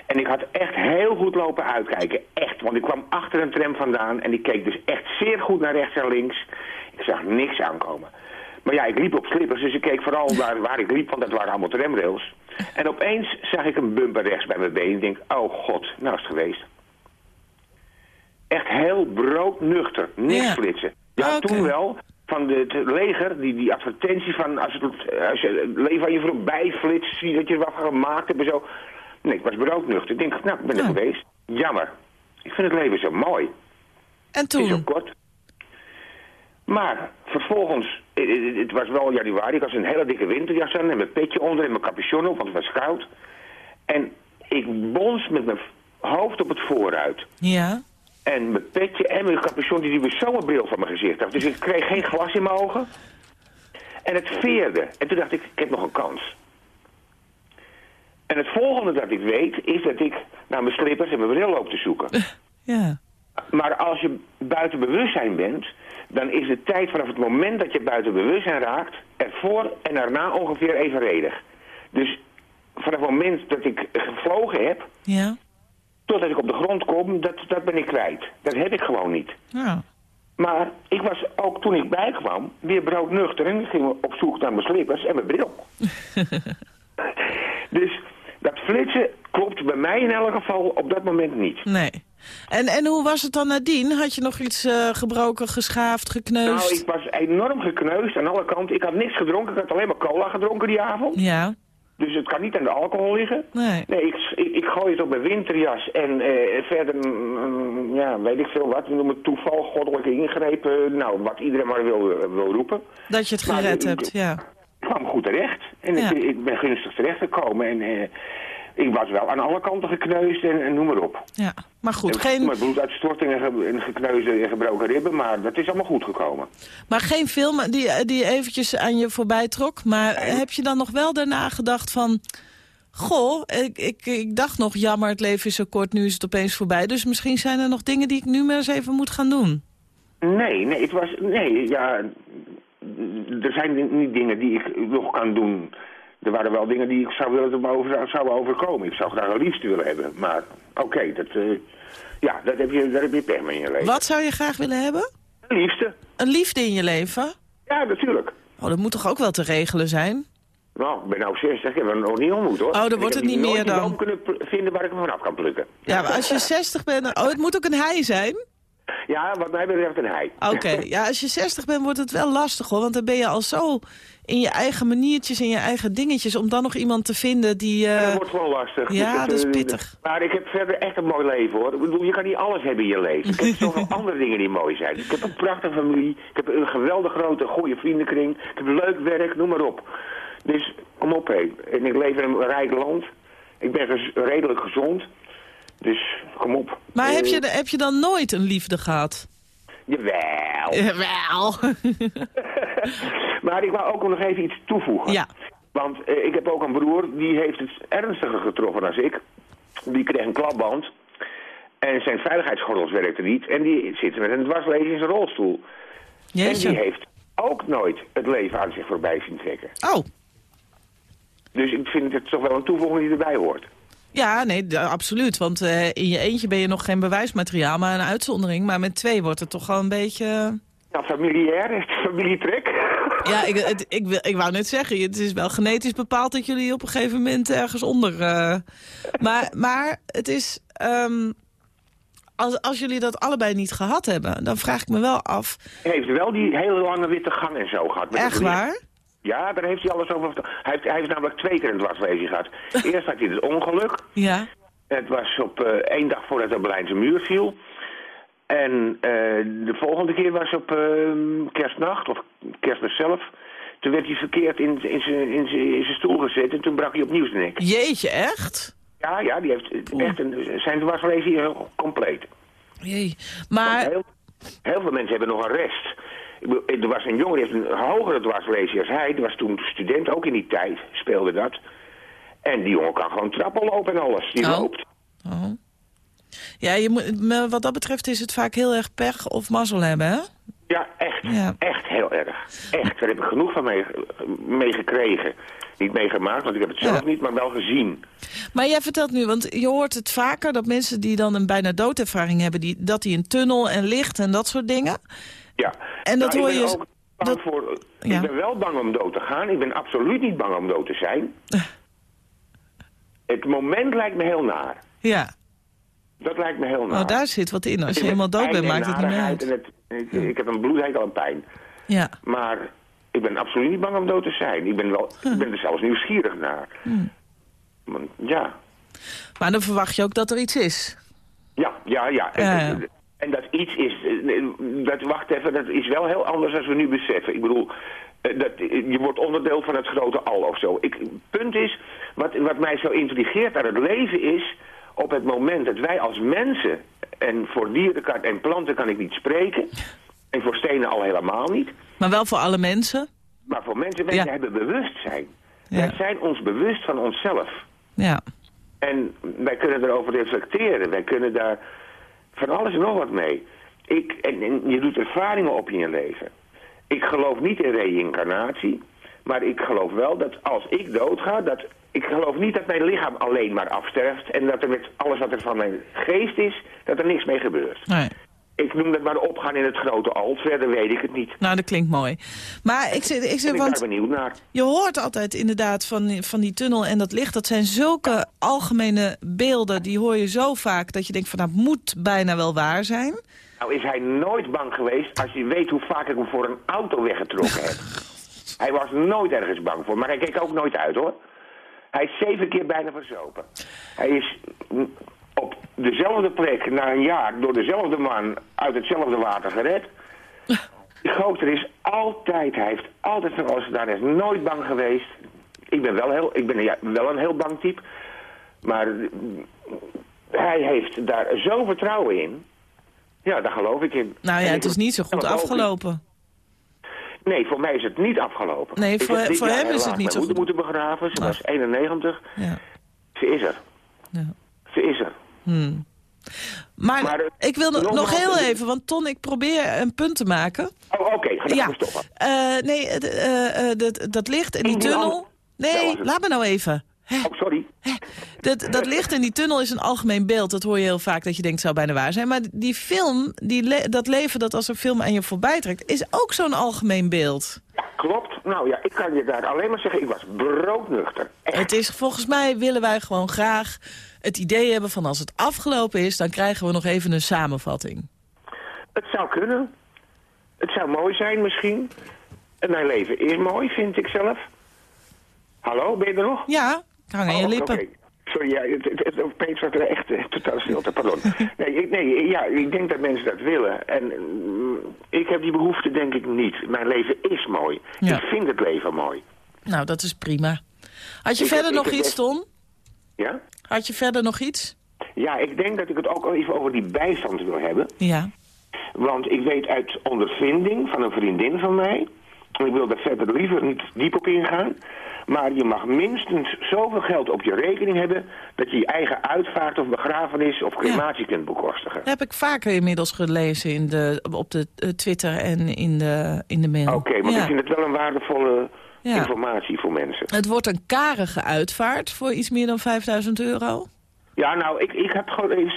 En ik had echt heel goed lopen uitkijken. Echt, want ik kwam achter een tram vandaan en ik keek dus echt zeer goed naar rechts en links. Ik zag niks aankomen. Maar ja, ik liep op slippers, dus ik keek vooral waar, waar ik liep, want dat waren allemaal tramrails. En opeens zag ik een bumper rechts bij mijn been. Ik denk, oh god, nou is het geweest. Echt heel broodnuchter, niks Ja. flitsen. Ja, toen wel, van het leger, die, die advertentie van als, het, als je leven aan je voorbij flitst, zie je dat je er wat gemaakt hebt en zo. Nee, ik was broodnuchter. Ik denk, nou, ik ben er Ja. geweest. Jammer. Ik vind het leven zo mooi. En Het is zo toen? kort. Maar vervolgens, eh, eh, het was wel januari, ik had een hele dikke winterjas aan en mijn petje onder en mijn capuchon op, want het was koud. En ik bons met mijn hoofd op het vooruit. Ja. En mijn petje en mijn capuchon, die duwde zo een bril van mijn gezicht af. Dus ik kreeg geen glas in mijn ogen. En het veerde. En toen dacht ik, ik heb nog een kans. En het volgende dat ik weet, is dat ik naar mijn slippers en mijn bril loop te zoeken. Ja. Maar als je buiten bewustzijn bent, dan is de tijd vanaf het moment dat je buiten bewustzijn raakt, ervoor en daarna ongeveer evenredig. Dus vanaf het moment dat ik gevlogen heb, Ja. Totdat ik op de grond kom, dat, dat ben ik kwijt. Dat heb ik gewoon niet. Ja. Maar ik was ook toen ik bijkwam weer broodnuchter en ging op zoek naar mijn slippers en mijn bril. dus dat flitsen klopt bij mij in elk geval op dat moment niet. Nee. En, en hoe was het dan nadien? Had je nog iets eh, gebroken, geschaafd, gekneusd? Nou, ik was enorm gekneusd aan alle kanten. Ik had niks gedronken, ik had alleen maar cola gedronken die avond. Ja. Dus het kan niet aan de alcohol liggen. Nee. Nee, ik, ik, ik gooi het op mijn winterjas en eh, verder, mm, ja, weet ik veel wat. We noemen het toeval, goddelijke ingrepen. Nou, wat iedereen maar wil, eh, wil roepen. Dat je het gered hebt, ja. Ik kwam goed terecht. En Ja. ik, ik ben gunstig terechtgekomen. En eh, ik was wel aan alle kanten gekneusd en, en noem maar op. ja. Maar goed, En geen, Met bloeduitstorting en, ge, en gekneusde en gebroken ribben, maar dat is allemaal goed gekomen. maar geen film die, die eventjes aan je voorbij trok. Maar heb je dan nog wel daarna gedacht van... Goh, ik, ik, ik dacht nog, jammer, het leven is zo kort, nu is het opeens voorbij. Dus misschien zijn er nog dingen die ik nu maar eens even moet gaan doen. Nee, nee, het was, nee, ja, er zijn niet dingen die ik nog kan doen. Er waren wel dingen die ik zou willen dat me over, zou overkomen. Ik zou graag een liefde willen hebben, maar oké, dat, eh, ja, dat heb je, daar heb je pech mee in je leven. Wat zou je graag willen hebben? Een liefde? Een liefde in je leven? Ja, natuurlijk. Oh, dat moet toch ook wel te regelen zijn? Nou, ik ben nou 60, ik heb hem nog niet ontmoet hoor. Oh, dan Ik wordt het niet meer dan. boom kunnen vinden waar ik hem vanaf kan plukken. Ja, maar als je 60 bent... Oh, het moet ook een hij zijn? Ja, wat mij betreft een hij. Oké, ja, als je 60 bent wordt het wel lastig hoor. Want dan ben je al zo in je eigen maniertjes en je eigen dingetjes... om dan nog iemand te vinden die... eh, Dat wordt gewoon lastig. Ja, Dus dat is eh, pittig. Maar ik heb verder echt een mooi leven hoor. Ik bedoel, je kan niet alles hebben in je leven. Ik heb zoveel andere dingen die mooi zijn. Ik heb een prachtige familie. Ik heb een geweldig grote, goede vriendenkring. Ik heb leuk werk, noem maar op. Dus kom op hé. En ik leef in een rijk land. Ik ben redelijk gezond. Dus kom op. Maar Eh, heb je, heb je dan nooit een liefde gehad? Jawel. Jawel. maar ik wou ook nog even iets toevoegen. Ja. Want eh, ik heb ook een broer, die heeft het ernstiger getroffen dan ik. Die kreeg een klapband. En zijn veiligheidsgordels werkten niet. En die zit met een dwarslezen in zijn rolstoel. En die heeft ook nooit het leven aan zich voorbij zien trekken. Oh, Dus ik vind het toch wel een toevoeging die erbij hoort. Ja, nee, absoluut. Want eh, in je eentje ben je nog geen bewijsmateriaal, maar een uitzondering. Maar met twee wordt het toch wel een beetje... Nou, familiair, is het familietrek? Ja, ik, het, ik, wil- ik wou net zeggen, het is wel genetisch bepaald dat jullie op een gegeven moment ergens onder... eh, maar, maar het is... ehm, als, als jullie dat allebei niet gehad hebben, dan vraag ik me wel af... Hij heeft wel die hele lange witte gang en zo gehad. met Echt waar? Ja, daar heeft hij alles over verteld. Hij heeft, hij heeft namelijk twee keer een dwarslezen gehad. Eerst had hij het ongeluk. Ja. Het was op eh, één dag voordat de Berlijnse muur viel. En eh, de volgende keer was op eh, kerstnacht, of kerstmis zelf. Toen werd hij verkeerd in, in zijn stoel gezet en toen brak hij opnieuw zijn nek. Jeetje, echt? Ja, ja, die heeft echt een, zijn compleet. Jee. Maar, Heel, heel veel mensen hebben nog een rest. Er was een jongen die heeft een hogere dwarslesie als hij. Die was toen student, ook in die tijd speelde dat. En die jongen kan gewoon trappen lopen en alles. Die Oh. loopt. oh. ja, je moet, wat dat betreft is het vaak heel erg pech of mazzel hebben, hè? Ja, echt. Ja. Echt heel erg. Echt. Daar heb ik genoeg van mee, mee gekregen. Niet meegemaakt, want ik heb het zelf Ja. niet, maar wel gezien. Maar jij vertelt nu, want je hoort het vaker... dat mensen die dan een bijna doodervaring hebben... Die, dat die een tunnel en licht en dat soort dingen... Ja. En dat Nou, hoor je- ook bang dat- voor, Ja. Ik ben wel bang om dood te gaan. Ik ben absoluut niet bang om dood te zijn. Het moment lijkt me heel naar. Ja, Dat lijkt me heel naar. oh, daar zit wat in. Als je helemaal dood bent, en maakt het niet meer uit. en het- ik, ik heb een bloedhekel aan pijn. Ja, Maar ik ben absoluut niet bang om dood te zijn. Ik ben, wel, Hm. ik ben er zelfs nieuwsgierig naar. Want, ja, maar dan verwacht je ook dat er iets is. ja, ja, ja. En, Ja, ja. En dat iets is, eh, dat, wacht even, dat is wel heel anders dan we nu beseffen. Ik bedoel, eh, dat, je wordt onderdeel van het grote al of zo. Ik, punt is, wat, wat mij zo intrigeert aan het leven is, op het moment dat wij als mensen, en voor dieren kan, en planten kan ik niet spreken, en voor stenen al helemaal niet, Maar wel voor alle mensen. maar voor mensen, Ja. hebben bewustzijn. Ja. Wij zijn ons bewust van onszelf. Ja, En wij kunnen erover reflecteren. Wij kunnen daar van alles en nog wat mee. Ik, en, en je doet ervaringen op in je leven. Ik geloof niet in reïncarnatie. Maar ik geloof wel dat als ik doodga, dat ik geloof niet dat mijn lichaam alleen maar afsterft. En dat er met alles wat er van mijn geest is, dat er niks mee gebeurt. Nee. Ik noem dat maar opgaan in het grote al. Verder weet ik het niet. Nou, dat klinkt mooi. Maar ik zit, ik Ik zit ben daar want benieuwd naar. je hoort altijd inderdaad van, van die tunnel en dat licht. Dat zijn zulke algemene beelden, die hoor je zo vaak... dat je denkt van, nou, het moet bijna wel waar zijn. Nou is hij nooit bang geweest als je weet hoe vaak ik hem voor een auto weggetrokken heb. hij was nooit ergens bang voor, maar hij keek ook nooit uit hoor. Hij is zeven keer bijna verzopen. Hij is op dezelfde plek na een jaar door dezelfde man uit hetzelfde water gered. Die gozer is altijd, hij heeft altijd van alles gedaan. Hij is nooit bang geweest. Ik ben wel, heel, ik ben ja, wel een heel bang type. Maar mm, hij heeft daar zo vertrouwen in. Ja, daar geloof ik in. Nou ja, het is niet zo goed afgelopen. Nee, voor mij is het niet afgelopen. Nee, voor- hem is het niet zo mijn goed. moeder moeten begraven. Ze was 91. Ja. Ze is er. Ja. Ze is er. Hmm. Maar, Maar, eh, ik wil nog, heel even, want Ton, ik probeer een punt te maken. Oh, oké. ga Ja, stoppen. Eh, nee, eh, dat, dat licht in die tunnel... Nee, laat me nou even. Oh, sorry. Dat, dat licht in die tunnel is een algemeen beeld. Dat hoor je heel vaak dat je denkt, zou bijna waar zijn. Maar die film, die le- dat leven dat als een film aan je voorbij trekt... is ook zo'n algemeen beeld. Ja, klopt. Nou ja, ik kan je daar alleen maar zeggen, ik was broodnuchter. Echt. Het is, volgens mij willen wij gewoon graag het idee hebben van... als het afgelopen is, dan krijgen we nog even een samenvatting. Het zou kunnen. Het zou mooi zijn misschien. En mijn leven is mooi, vind ik zelf. Hallo, ben je er nog? Ja, ik hang aan je Oh, lippen. Sorry, ja, het, het, het, opeens er echt eh, totaal stilte, pardon. nee, ik, nee, ja, ik denk dat mensen dat willen. En mm, ik heb die behoefte denk ik niet. Mijn leven is mooi. Ja. Ik vind het leven mooi. Nou, dat is prima. Had je Ik verder nog iets, echt- Ton? Ja? Had je verder nog iets? Ja, ik denk dat ik het ook al even over die bijstand wil hebben. Ja. Want ik weet uit ondervinding van een vriendin van mij... en ik wil daar verder liever niet diep op ingaan... maar je mag minstens zoveel geld op je rekening hebben... dat je je eigen uitvaart of begrafenis of crematie kunt bekostigen. Dat heb ik vaker inmiddels gelezen in de, op de eh, Twitter en in de, in de mail. Oké, maar Ja. ik vind het wel een waardevolle Ja. informatie voor mensen. Het wordt een karige uitvaart voor iets meer dan 5000 euro. Ja, nou, ik, ik heb gewoon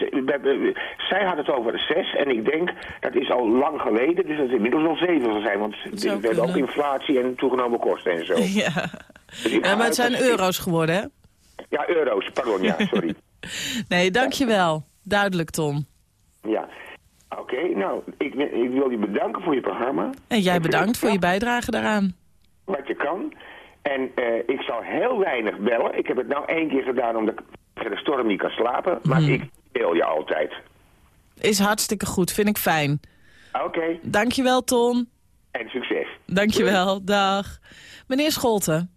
Zij had het over zes en ik denk, dat is al lang geleden... dus dat het inmiddels al zeven zal zijn. Want er werd ook inflatie en toegenomen kosten en zo. Ja. Dus ja, maar het zijn euro's geworden, hè? Ja, euro's, pardon, ja, sorry. Nee, dankjewel. Duidelijk, Tom. ja. Oké, nou, ik, ik wil je bedanken voor je programma. En jij bedankt voor je bijdrage daaraan. Wat je kan. En eh, ik zal heel weinig bellen. Ik heb het nou één keer gedaan omdat ik tegen de storm niet kan slapen. Maar Hmm. ik bel je altijd. Is hartstikke goed, vind ik fijn. Oké, Dankjewel, Ton. en succes. Dankjewel, dag. Meneer Scholten.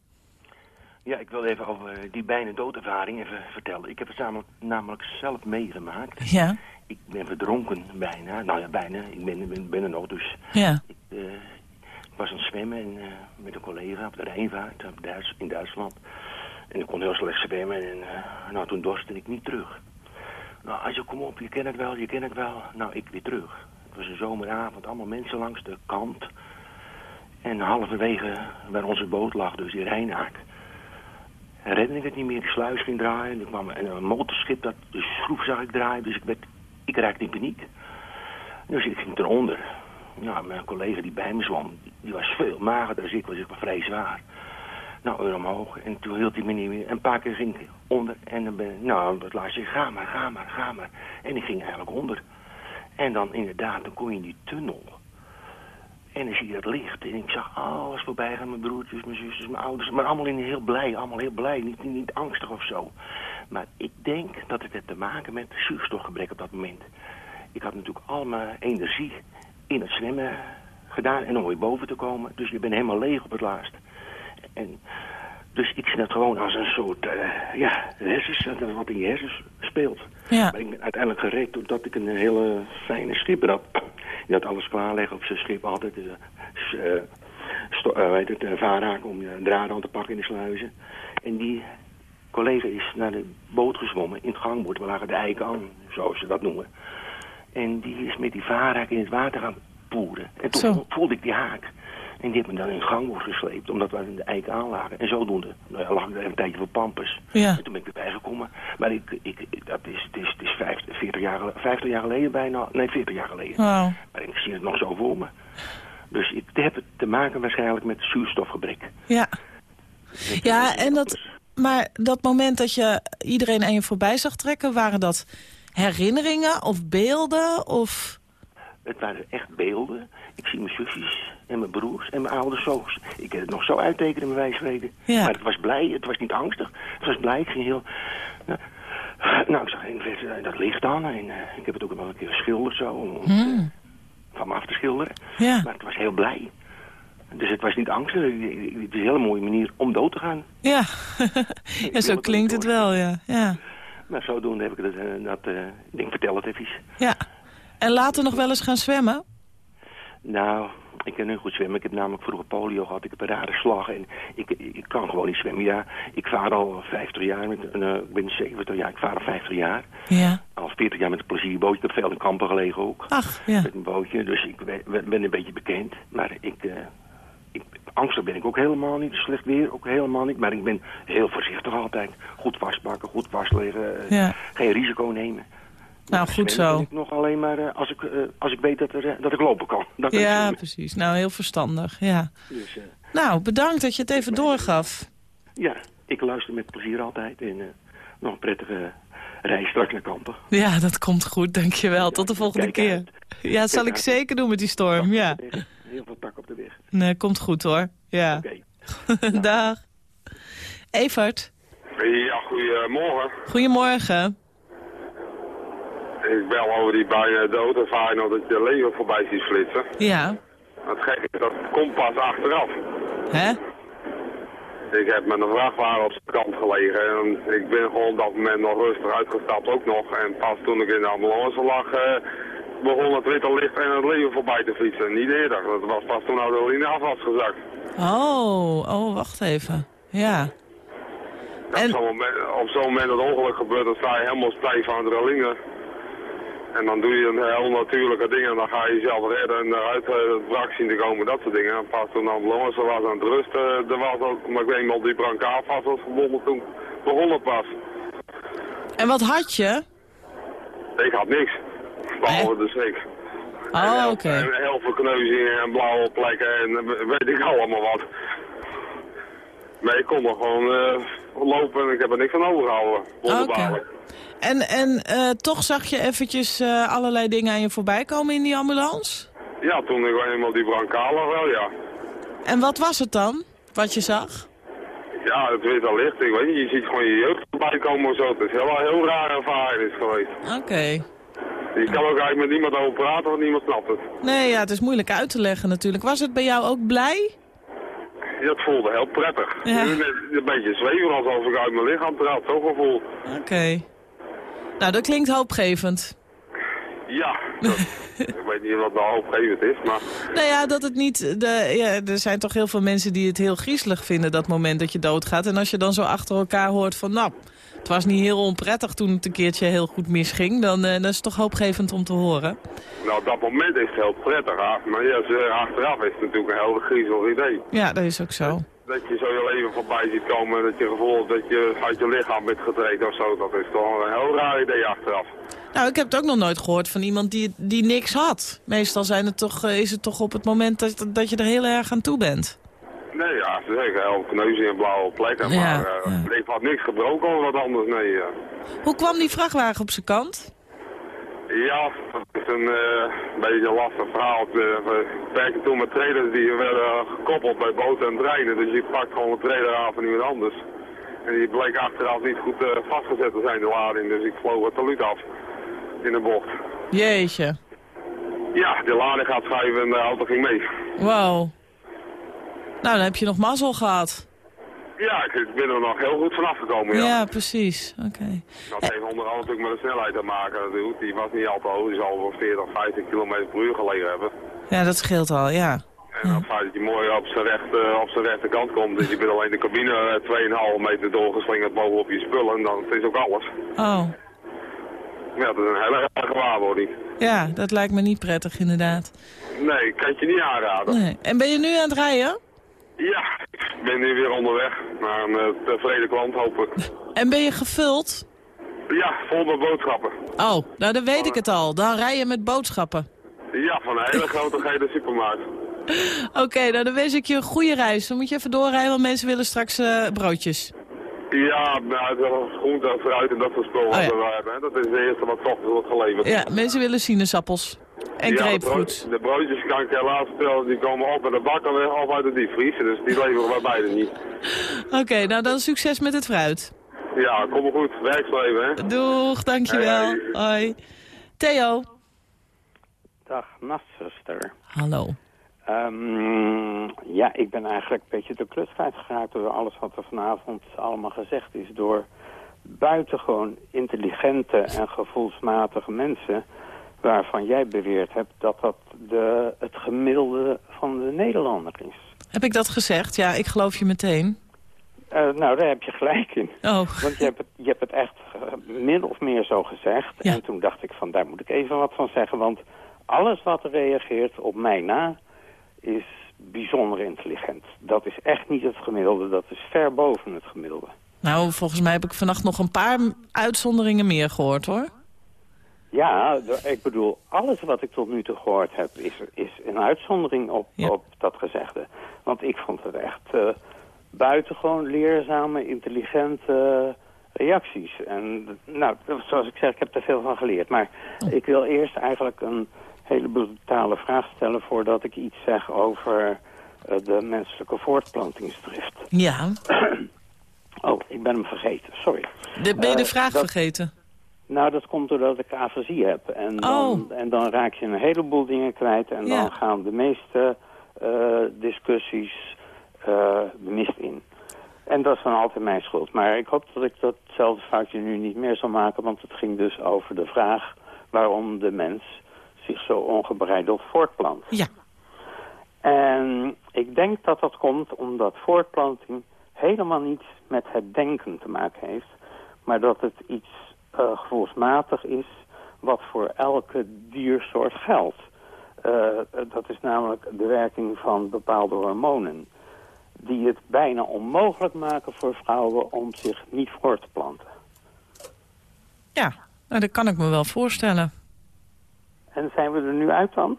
Ja, ik wil even over die bijna doodervaring even vertellen. Ik heb het namelijk, namelijk zelf meegemaakt. Ja, Ik ben verdronken bijna. Nou ja, bijna. Ik ben, ben, ben er nog, dus ja. ik eh, was aan het zwemmen en, eh, met een collega op de Rijnvaart in Duitsland. En ik kon heel slecht zwemmen en eh, nou, toen dorstte ik niet terug. Nou, als je kom op, je kent het wel, je kent het wel. Nou, ik weer terug. Het was een zomeravond, allemaal mensen langs de kant. En halverwege waar onze boot lag, dus die Rijnaak, redde ik het niet meer. Die sluis ging draaien. Er kwam een, een motorschip, dat, de schroef zag ik draaien. Dus ik, werd, ik raakte in paniek. Dus ik ging eronder. Nou, mijn collega die bij me zwom, die was veel magerder dan ik, was ik maar vrij zwaar. Nou, weer omhoog. En toen hield hij me niet meer. Een paar keer ging ik onder. En dan ben nou, dat laatste, ga maar, ga maar, ga maar. En ik ging eigenlijk onder. En dan inderdaad, dan kon je in die tunnel. En dan zie je dat licht. En ik zag alles voorbij gaan. Mijn broertjes, mijn zusters, mijn ouders. Maar allemaal in heel blij. Allemaal heel blij. Niet, niet, niet angstig of zo. Maar ik denk dat het heeft te maken met zuurstofgebrek op dat moment. Ik had natuurlijk al mijn energie in het zwemmen gedaan. En om weer boven te komen. Dus je bent helemaal leeg op het laatst. En, dus ik zie dat gewoon als een soort, eh, ja, hersens, dat er wat in je hersens speelt. Ja. Maar ik ben uiteindelijk gereed doordat ik een hele fijne schipper had. Die had alles klaarleggen op zijn schip altijd. Uh, uh, uh, weet het, uh, vaarraken om je draden aan te pakken in de sluizen. En die collega is naar de boot gezwommen in het gangboord. We lagen de eiken aan, zoals ze dat noemen. En die is met die vaarraak in het water gaan poeren. En toen Zo. voelde ik die haak. En die heeft me dan in gangboord gesleept, omdat we in de eik aanlagen. En zodoende, nou ja, lag ik daar een tijdje voor pampers. Ja. En toen ben ik weer bijgekomen. Maar ik, ik, dat is, het is, het is 50, 40 jaar, 50 jaar geleden bijna. Nee, 40 jaar geleden. Wauw. Maar ik zie het nog zo voor me. Dus ik heb het te maken waarschijnlijk met zuurstofgebrek. Ja. Ja, en dat, maar dat moment dat je iedereen aan je voorbij zag trekken... waren dat herinneringen of beelden of... Het waren echt beelden. Ik zie mijn zusjes en mijn broers en mijn ouders zo. Ik heb het nog zo uittekenen spreken. Ja. Maar het was blij, het was niet angstig. Het was blij, ik ging heel... Nou, nou ik zag het westen, dat licht aan en eh, ik heb het ook nog een keer geschilderd zo. Om, Hmm. van me af te schilderen. Ja. Maar het was heel blij. Dus het was niet angstig. Het is een hele mooie manier om dood te gaan. Ja, ja zo klinkt het wel, ja. ja. Maar zodoende heb ik het, eh, dat, eh, ik denk, vertel het even. ja. En later nog wel eens gaan zwemmen? Nou, ik kan nu goed zwemmen. Ik heb namelijk vroeger polio gehad. Ik heb een rare slag en ik, ik kan gewoon niet zwemmen. Ja, ik vaar al 50 jaar. Met eh, ik ben 70 jaar, ik vaar al 50 jaar. Ja. Al 40 jaar met een plezierbootje. Ik heb veel in kampen gelegen ook. Ach, ja. Met een bootje, dus ik ben, ben een beetje bekend. Maar ik, ik, angstig ben ik ook helemaal niet. Slecht weer ook helemaal niet. Maar ik ben heel voorzichtig altijd. Goed wasbakken, goed wasleggen. eh, Ja. Geen risico nemen. Nou, goed zo. ik nog alleen maar eh, als, ik, eh, als ik weet dat, er, dat ik lopen kan. Ik Ja, precies. Nou, heel verstandig, ja. Dus, Nou, bedankt dat je het even doorgaf. ja, ik luister met plezier altijd. En nog een prettige reis straks naar kampen. Ja, dat komt goed, dankjewel. Tot de volgende keer. Ja, dat zal ik zeker doen met die storm, ja. Heel veel tak op de weg. Nee, komt goed hoor. Ja. Oké. Dag. Evert, Ja, goedemorgen. goedemorgen. Ik bel over die bijna doodervaring dat je leven voorbij ziet flitsen. Ja. Het gekke is, dat komt pas achteraf. Hè? Ik heb met een vrachtwagen op de kant gelegen en ik ben gewoon op dat moment nog rustig uitgestapt ook nog. En pas toen ik in de ambulance lag, eh, begon het witte licht en het leven voorbij te fietsen. Niet eerder, dat was pas toen adrenaline af was gezakt. Oh, oh, wacht even. Ja. Op zo'n moment, zo'n moment dat het ongeluk gebeurt, dan sta je helemaal stijf van adrenaline. En dan doe je een heel natuurlijke dingen en dan ga je jezelf redden en eruit eh, het wrak zien te komen, dat soort dingen. En pas toen de ambulance was aan het rusten, er was ook, maar ik weet niet of die brancard vast was verbonden, toen begon het pas. En wat had je? Ik had niks, behalve de schrik. Oh, oké. En heel veel kneuzingen en blauwe plekken en eh, weet ik allemaal wat. Maar ik kon nog gewoon eh, lopen en ik heb er niks van overgehouden. Wonderbaarlijk. En, en eh, toch zag je eventjes allerlei dingen aan je voorbij komen in die ambulance? Ja, toen ik eenmaal die brancard lag wel, ja. En wat was het dan, wat je zag? Ja, het witte licht, ik weet niet, je ziet gewoon je jeugd erbij komen of zo. Het is heel, een heel raar ervaring is geweest. Oké. Je kan ook eigenlijk met niemand over praten, want niemand snapt het. Nee, ja, het is moeilijk uit te leggen natuurlijk. Was het bij jou ook blij? Ja, het voelde heel prettig. Ja. Een beetje zweven alsof ik uit mijn lichaam trad, zo'n gevoel. Oké. Nou, dat klinkt hoopgevend. Ja, dat- ik weet niet wat nou hoopgevend is, maar Nou ja, dat het niet... De, ja, er zijn toch heel veel mensen die het heel griezelig vinden, dat moment dat je doodgaat. En als je dan zo achter elkaar hoort van... nou, het was niet heel onprettig toen het een keertje heel goed misging... dan, eh, dan is het toch hoopgevend om te horen. nou, op dat moment is het heel prettig. Maar ja, achteraf is het natuurlijk een heel griezelig idee. Ja, dat is ook zo. Dat je zo je leven voorbij ziet komen en dat je gevoel dat je uit je lichaam bent getreden of zo. Dat is toch een heel raar idee achteraf. Nou, ik heb het ook nog nooit gehoord van iemand die, die niks had. Meestal zijn het toch, eh, is het toch op het moment dat, dat je er heel erg aan toe bent. Nee, ja, ze zeggen heel kneuzing en blauwe plekken, Ja, maar eh, ik had niks gebroken of wat anders, nee. ja. Hoe kwam die vrachtwagen op zijn kant? Ja, dat is een eh, beetje een lastig verhaal. We we werken toen met traders die werden gekoppeld bij boten en treinen. Dus je pakt gewoon een trailer aan van iemand anders. En die bleek achteraf niet goed eh, vastgezet te zijn, de lading. Dus ik vloog het taluut af in de bocht. Jeetje. Ja, de lading gaat schuiven en de auto ging mee. Wow. Nou, dan heb je nog mazzel gehad. Ja, ik ben er nog heel goed vanaf gekomen, ja. Ja, precies. Oké. Dat heeft onder andere natuurlijk met de snelheid te maken. natuurlijk. Die was niet al te hoog, die zal wel 40, 50 km per uur gelegen hebben. Ja, dat scheelt al, ja. En het feit dat je mooi op zijn, recht, eh, op zijn rechterkant komt, dus je bent alleen de cabine eh, 2,5 meter doorgeslingerd bovenop je spullen, dan het is ook alles. Oh. Ja, dat is een hele rare gewaarwording. Ja, dat lijkt me niet prettig inderdaad. Nee, ik kan het je niet aanraden. Nee. En ben je nu aan het rijden? Ja, ik ben nu weer onderweg naar een uh, tevreden klant, hoop ik. En ben je gevuld? Ja, vol met boodschappen. Oh, nou dan weet ik het al. Dan rij je met boodschappen. Ja, van een hele grote gele supermarkt. Oké, nou dan wens ik je een goede reis. Dan moet je even doorrijden, want mensen willen straks uh, broodjes. Ja, nou, groente, fruit en dat soort spullen oh, ja. we hebben. Dat is het eerste wat toch wordt geleverd. Ja, mensen willen sinaasappels. En ja, grapefruit. De, broodjes kan ik helaas vertellen, die komen op met de bakken of uit de diepvries. Dus die leveren wij beide niet. Oké, okay, nou dan succes met het fruit. Ja, kom maar goed. Werksleven, hè. Doeg, dankjewel. Hey, hey. Hoi. Theo. Dag, nachtzuster. Hallo. Um, ja, ik ben eigenlijk een beetje de klus kwijtgeraakt door alles wat er vanavond allemaal gezegd is. Door buitengewoon intelligente en gevoelsmatige mensen waarvan jij beweerd hebt dat dat de, het gemiddelde van de Nederlander is. Heb ik dat gezegd? Ja, ik geloof je meteen. Uh, nou, daar heb je gelijk in. Oh. Want je hebt het, je hebt het echt uh, min of meer zo gezegd. Ja. En toen dacht ik van, daar moet ik even wat van zeggen. Want alles wat reageert op mij na is bijzonder intelligent. Dat is echt niet het gemiddelde, dat is ver boven het gemiddelde. Nou, volgens mij heb ik vannacht nog een paar uitzonderingen meer gehoord, hoor. Ja, ik bedoel, alles wat ik tot nu toe gehoord heb... is, is een uitzondering op, ja. op dat gezegde. Want ik vond het echt uh, buitengewoon leerzame, intelligente reacties. En nou, zoals ik zeg, ik heb er veel van geleerd. Maar oh. ik wil eerst eigenlijk een hele brutale vraag stellen... voordat ik iets zeg over uh, de menselijke voortplantingsdrift. Ja. oh, ik ben hem vergeten, sorry. De, ben je de Uh, vraag dat, vergeten? Nou, dat komt doordat ik afasie heb. En dan, oh. en dan raak je een heleboel dingen kwijt. En ja. dan gaan de meeste uh, discussies uh, de mist in. En dat is dan altijd mijn schuld. Maar ik hoop dat ik datzelfde foutje nu niet meer zal maken. Want het ging dus over de vraag waarom de mens zich zo ongebreideld voortplant. Ja. En ik denk dat dat komt omdat voortplanting helemaal niets met het denken te maken heeft. Maar dat het iets uh, gevoelsmatig is wat voor elke diersoort geldt. Uh, dat is namelijk de werking van bepaalde hormonen. Die het bijna onmogelijk maken voor vrouwen om zich niet voor te planten. Ja, nou, dat kan ik me wel voorstellen. En zijn we er nu uit dan?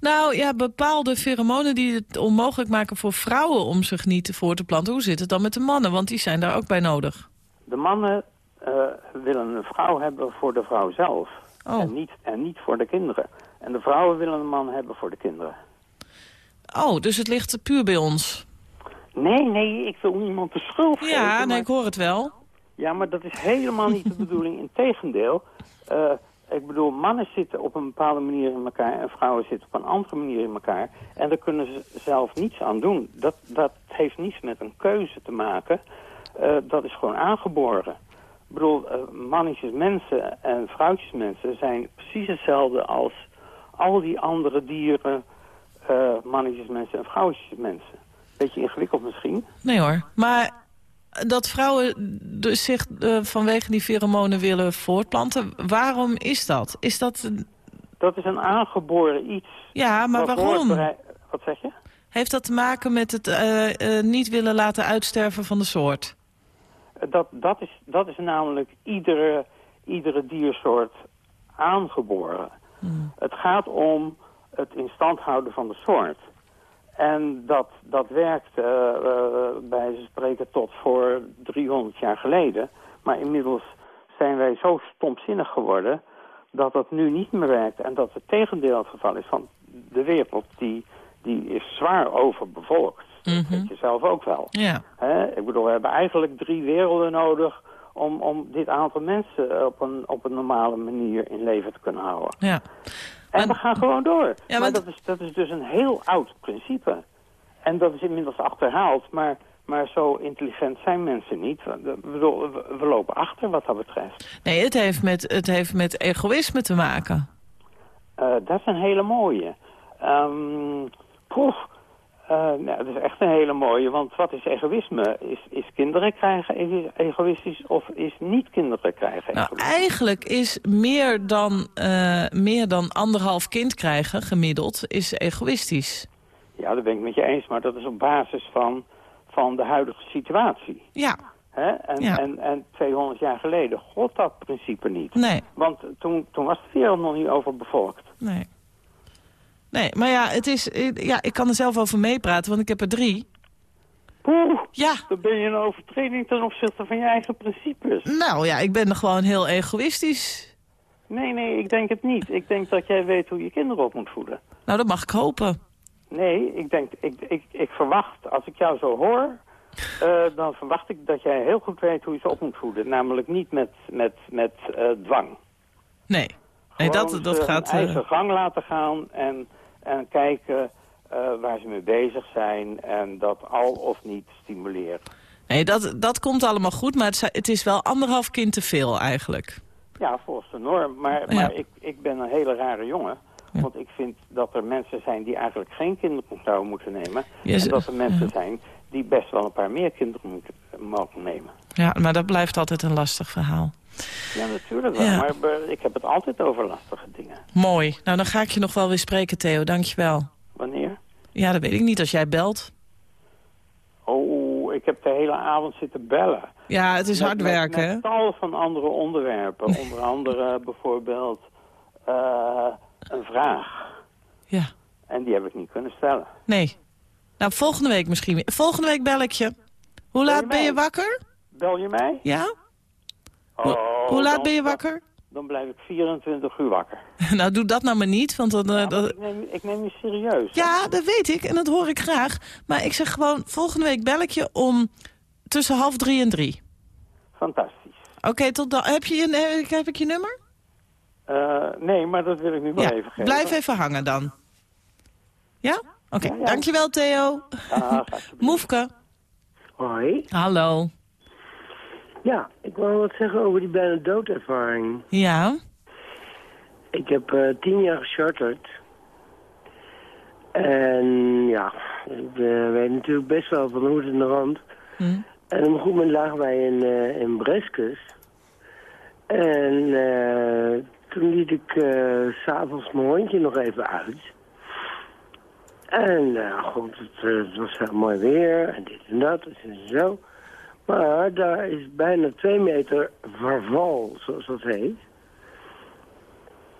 Nou ja, bepaalde pheromonen die het onmogelijk maken voor vrouwen om zich niet voor te planten. Hoe zit het dan met de mannen? Want die zijn daar ook bij nodig. De mannen uh, willen een vrouw hebben voor de vrouw zelf. Oh. En, niet, en niet voor de kinderen. En de vrouwen willen een man hebben voor de kinderen. Oh, dus het ligt puur bij ons? Nee, nee, ik wil niemand de schuld geven. Ja, nee, maar... ik hoor het wel. Ja, maar dat is helemaal niet de bedoeling. Integendeel, uh, ik bedoel, mannen zitten op een bepaalde manier in elkaar... en vrouwen zitten op een andere manier in elkaar. En daar kunnen ze zelf niets aan doen. Dat, dat heeft niets met een keuze te maken. Uh, dat is gewoon aangeboren. Ik bedoel, uh, mannetjes mensen en vrouwtjes mensen zijn precies hetzelfde als al die andere dieren, uh, mannetjes mensen en vrouwtjes mensen. Beetje ingewikkeld misschien. Nee hoor, maar dat vrouwen dus zich uh, vanwege die pheromonen willen voortplanten, waarom is dat? Is dat... Dat is een aangeboren iets. Ja, maar waarom? Wat zeg je? Heeft dat te maken met het niet willen laten uitsterven van de soort? Dat, dat, is, dat is namelijk iedere, iedere diersoort aangeboren. Hmm. Het gaat om het in stand houden van de soort. En dat, dat werkt uh, uh, bij ze spreken tot voor 300 jaar geleden. Maar inmiddels zijn wij zo stomzinnig geworden dat dat nu niet meer werkt. En dat het tegendeel het geval is van de wereld die, die is zwaar overbevolkt. Mm Dat weet je zelf ook wel. Ja. He, ik bedoel, we hebben eigenlijk drie werelden nodig om, om dit aantal mensen op een, op een normale manier in leven te kunnen houden. Ja. En we gaan gewoon door. Ja, maar dat is, dat is dus een heel oud principe. En dat is inmiddels achterhaald, maar, maar zo intelligent zijn mensen niet. We, lopen achter wat dat betreft. Nee, het heeft met, het heeft met egoïsme te maken. Uh, dat is een hele mooie. Um, proef, Eh, nou, dat is echt een hele mooie, want wat is egoïsme? Is, is kinderen krijgen ego- egoïstisch of is niet kinderen krijgen Nou, egoïstisch? eigenlijk is meer dan, eh, meer dan anderhalf kind krijgen, gemiddeld, is egoïstisch. Ja, dat ben ik met je eens, maar dat is op basis van, van de huidige situatie. Ja. Hè? En, Ja. en, en 200 jaar geleden gold dat principe niet. Nee. Want toen, toen was de wereld nog niet overbevolkt. Nee. Nee, maar ja, het is, eh, ja, ik kan er zelf over meepraten, want ik heb er drie. Oeh, ja. dan ben je een overtreding ten opzichte van je eigen principes. Nou ja, ik ben er gewoon heel egoïstisch. Nee, nee, ik denk het niet. Ik denk dat jij weet hoe je kinderen op moet voeden. Nou, dat mag ik hopen. Nee, ik denk, ik, ik, ik verwacht, als ik jou zo hoor, eh, dan verwacht ik dat jij heel goed weet hoe je ze op moet voeden. Namelijk niet met, met, met eh, dwang. Nee. Nee, dat, Gewoon dat gaat... eigen gang laten gaan en, en kijken eh, waar ze mee bezig zijn en dat al of niet stimuleren. nee, dat, dat komt allemaal goed, maar het, is wel anderhalf kind te veel eigenlijk. Ja, volgens de norm. Maar, Ja. maar ik, ik ben een hele rare jongen. Want ik vind dat er mensen zijn die eigenlijk geen kinderen zouden moeten nemen. En dat er mensen zijn die best wel een paar meer kinderen moeten, mogen nemen. Ja, maar dat blijft altijd een lastig verhaal. Ja, natuurlijk wel. Ja. Maar eh, ik heb het altijd over lastige dingen. Mooi. Nou, dan ga ik je nog wel weer spreken, Theo. Dankjewel. Wanneer? Ja, dat weet ik niet als jij belt. Oh, ik heb de hele avond zitten bellen. Ja, het is Met- hard met- werken, hè? Met tal van andere onderwerpen. Onder andere bijvoorbeeld eh, een vraag. Ja. En die heb ik niet kunnen stellen. Nee. Nou, volgende week misschien. Volgende week bel ik je. Hoe laat ben je wakker? Bel je mij? Ja? Oh, Hoe laat dan- ben je wakker? Dan blijf ik 24 uur wakker. nou, doe dat nou maar niet, want dan... eh, dat- Ik neem, ik neem je serieus. Ja, dat weet ik en dat hoor ik graag. Maar ik zeg gewoon, volgende week bel ik je om tussen half drie en drie. Fantastisch. Oké, tot dan. Heb, je heb, heb ik je nummer? Eh, nee, maar dat wil ik nu wel Ja, even geven. blijf even hangen dan. Ja? Oké, Ja, ja. dankjewel Theo. Dag, Moefke. Hoi. Hallo. Ja, ik wil wat zeggen over die bijna doodervaring. Ja? Ik heb eh, tien jaar gecharterd. En ja, ik eh, weet natuurlijk best wel van hoe het in de rand. Hm. En op een goed moment lagen wij in, eh in Breskes. En toen liet ik s'avonds mijn hondje nog even uit. En goed, het, het was heel mooi weer en dit en dat en zo. Maar daar is bijna twee meter verval, zoals dat heet.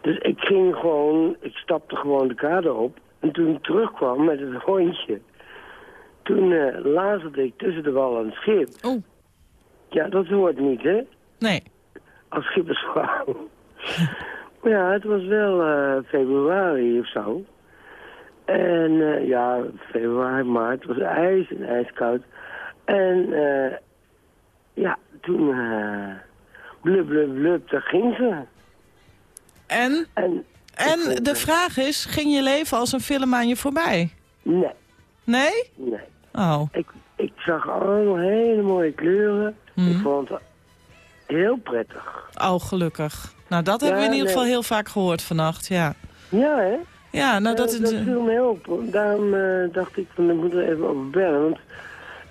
Dus ik ging gewoon, ik stapte gewoon de kade op. En toen ik terugkwam met het hondje, toen eh lazerde ik tussen de wal en het schip. Oh. Ja, dat hoort niet, hè? Nee. Als schippersvrouw. maar ja, het was wel eh, februari of zo. En eh, ja, februari, maart, het was ijs en ijskoud. En eh, ja, toen eh blub, blub, blub, daar ging ze. En? En, En de vraag is, ging je leven als een film aan je voorbij? Nee. Nee? Nee. Oh. Ik, ik zag allemaal hele mooie kleuren. Mhm. Ik vond het heel prettig. Oh, gelukkig. Nou, dat hebben we in ieder geval heel vaak gehoord vannacht, ja. Ja, hè? Ja, nou dat Eh, is... dat viel me op. Daarom eh, dacht ik, van, ik moet er even over bellen. Want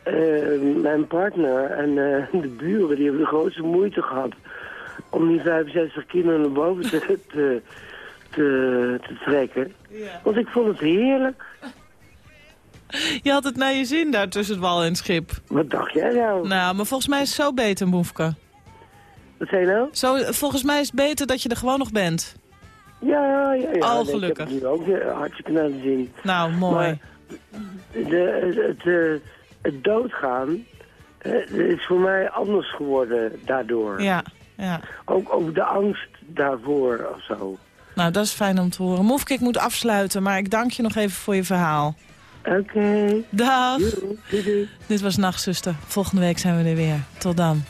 eh, mijn partner en eh, de buren die hebben de grootste moeite gehad... om die 65 kilo naar boven te, te, te, te trekken. Want ik vond het heerlijk. Je had het naar je zin daar tussen het wal en het schip. Wat dacht jij nou? Nou, maar volgens mij is het zo beter, Moefke. Wat zei je nou? Zo, volgens mij is het beter dat je er gewoon nog bent. Ja, ja, ja. Nee, gelukkig. Ik heb het nu ook eh, hartstikke naar de zin. Nou, mooi. Maar de, het, het doodgaan is voor mij anders geworden daardoor. Ja, ja. Ook, ook de angst daarvoor of zo. Nou, dat is fijn om te horen. Moefke, ik moet afsluiten, maar ik dank je nog even voor je verhaal. Oké. Dag. Dit was Nachtzuster. Volgende week zijn we er weer. Tot dan.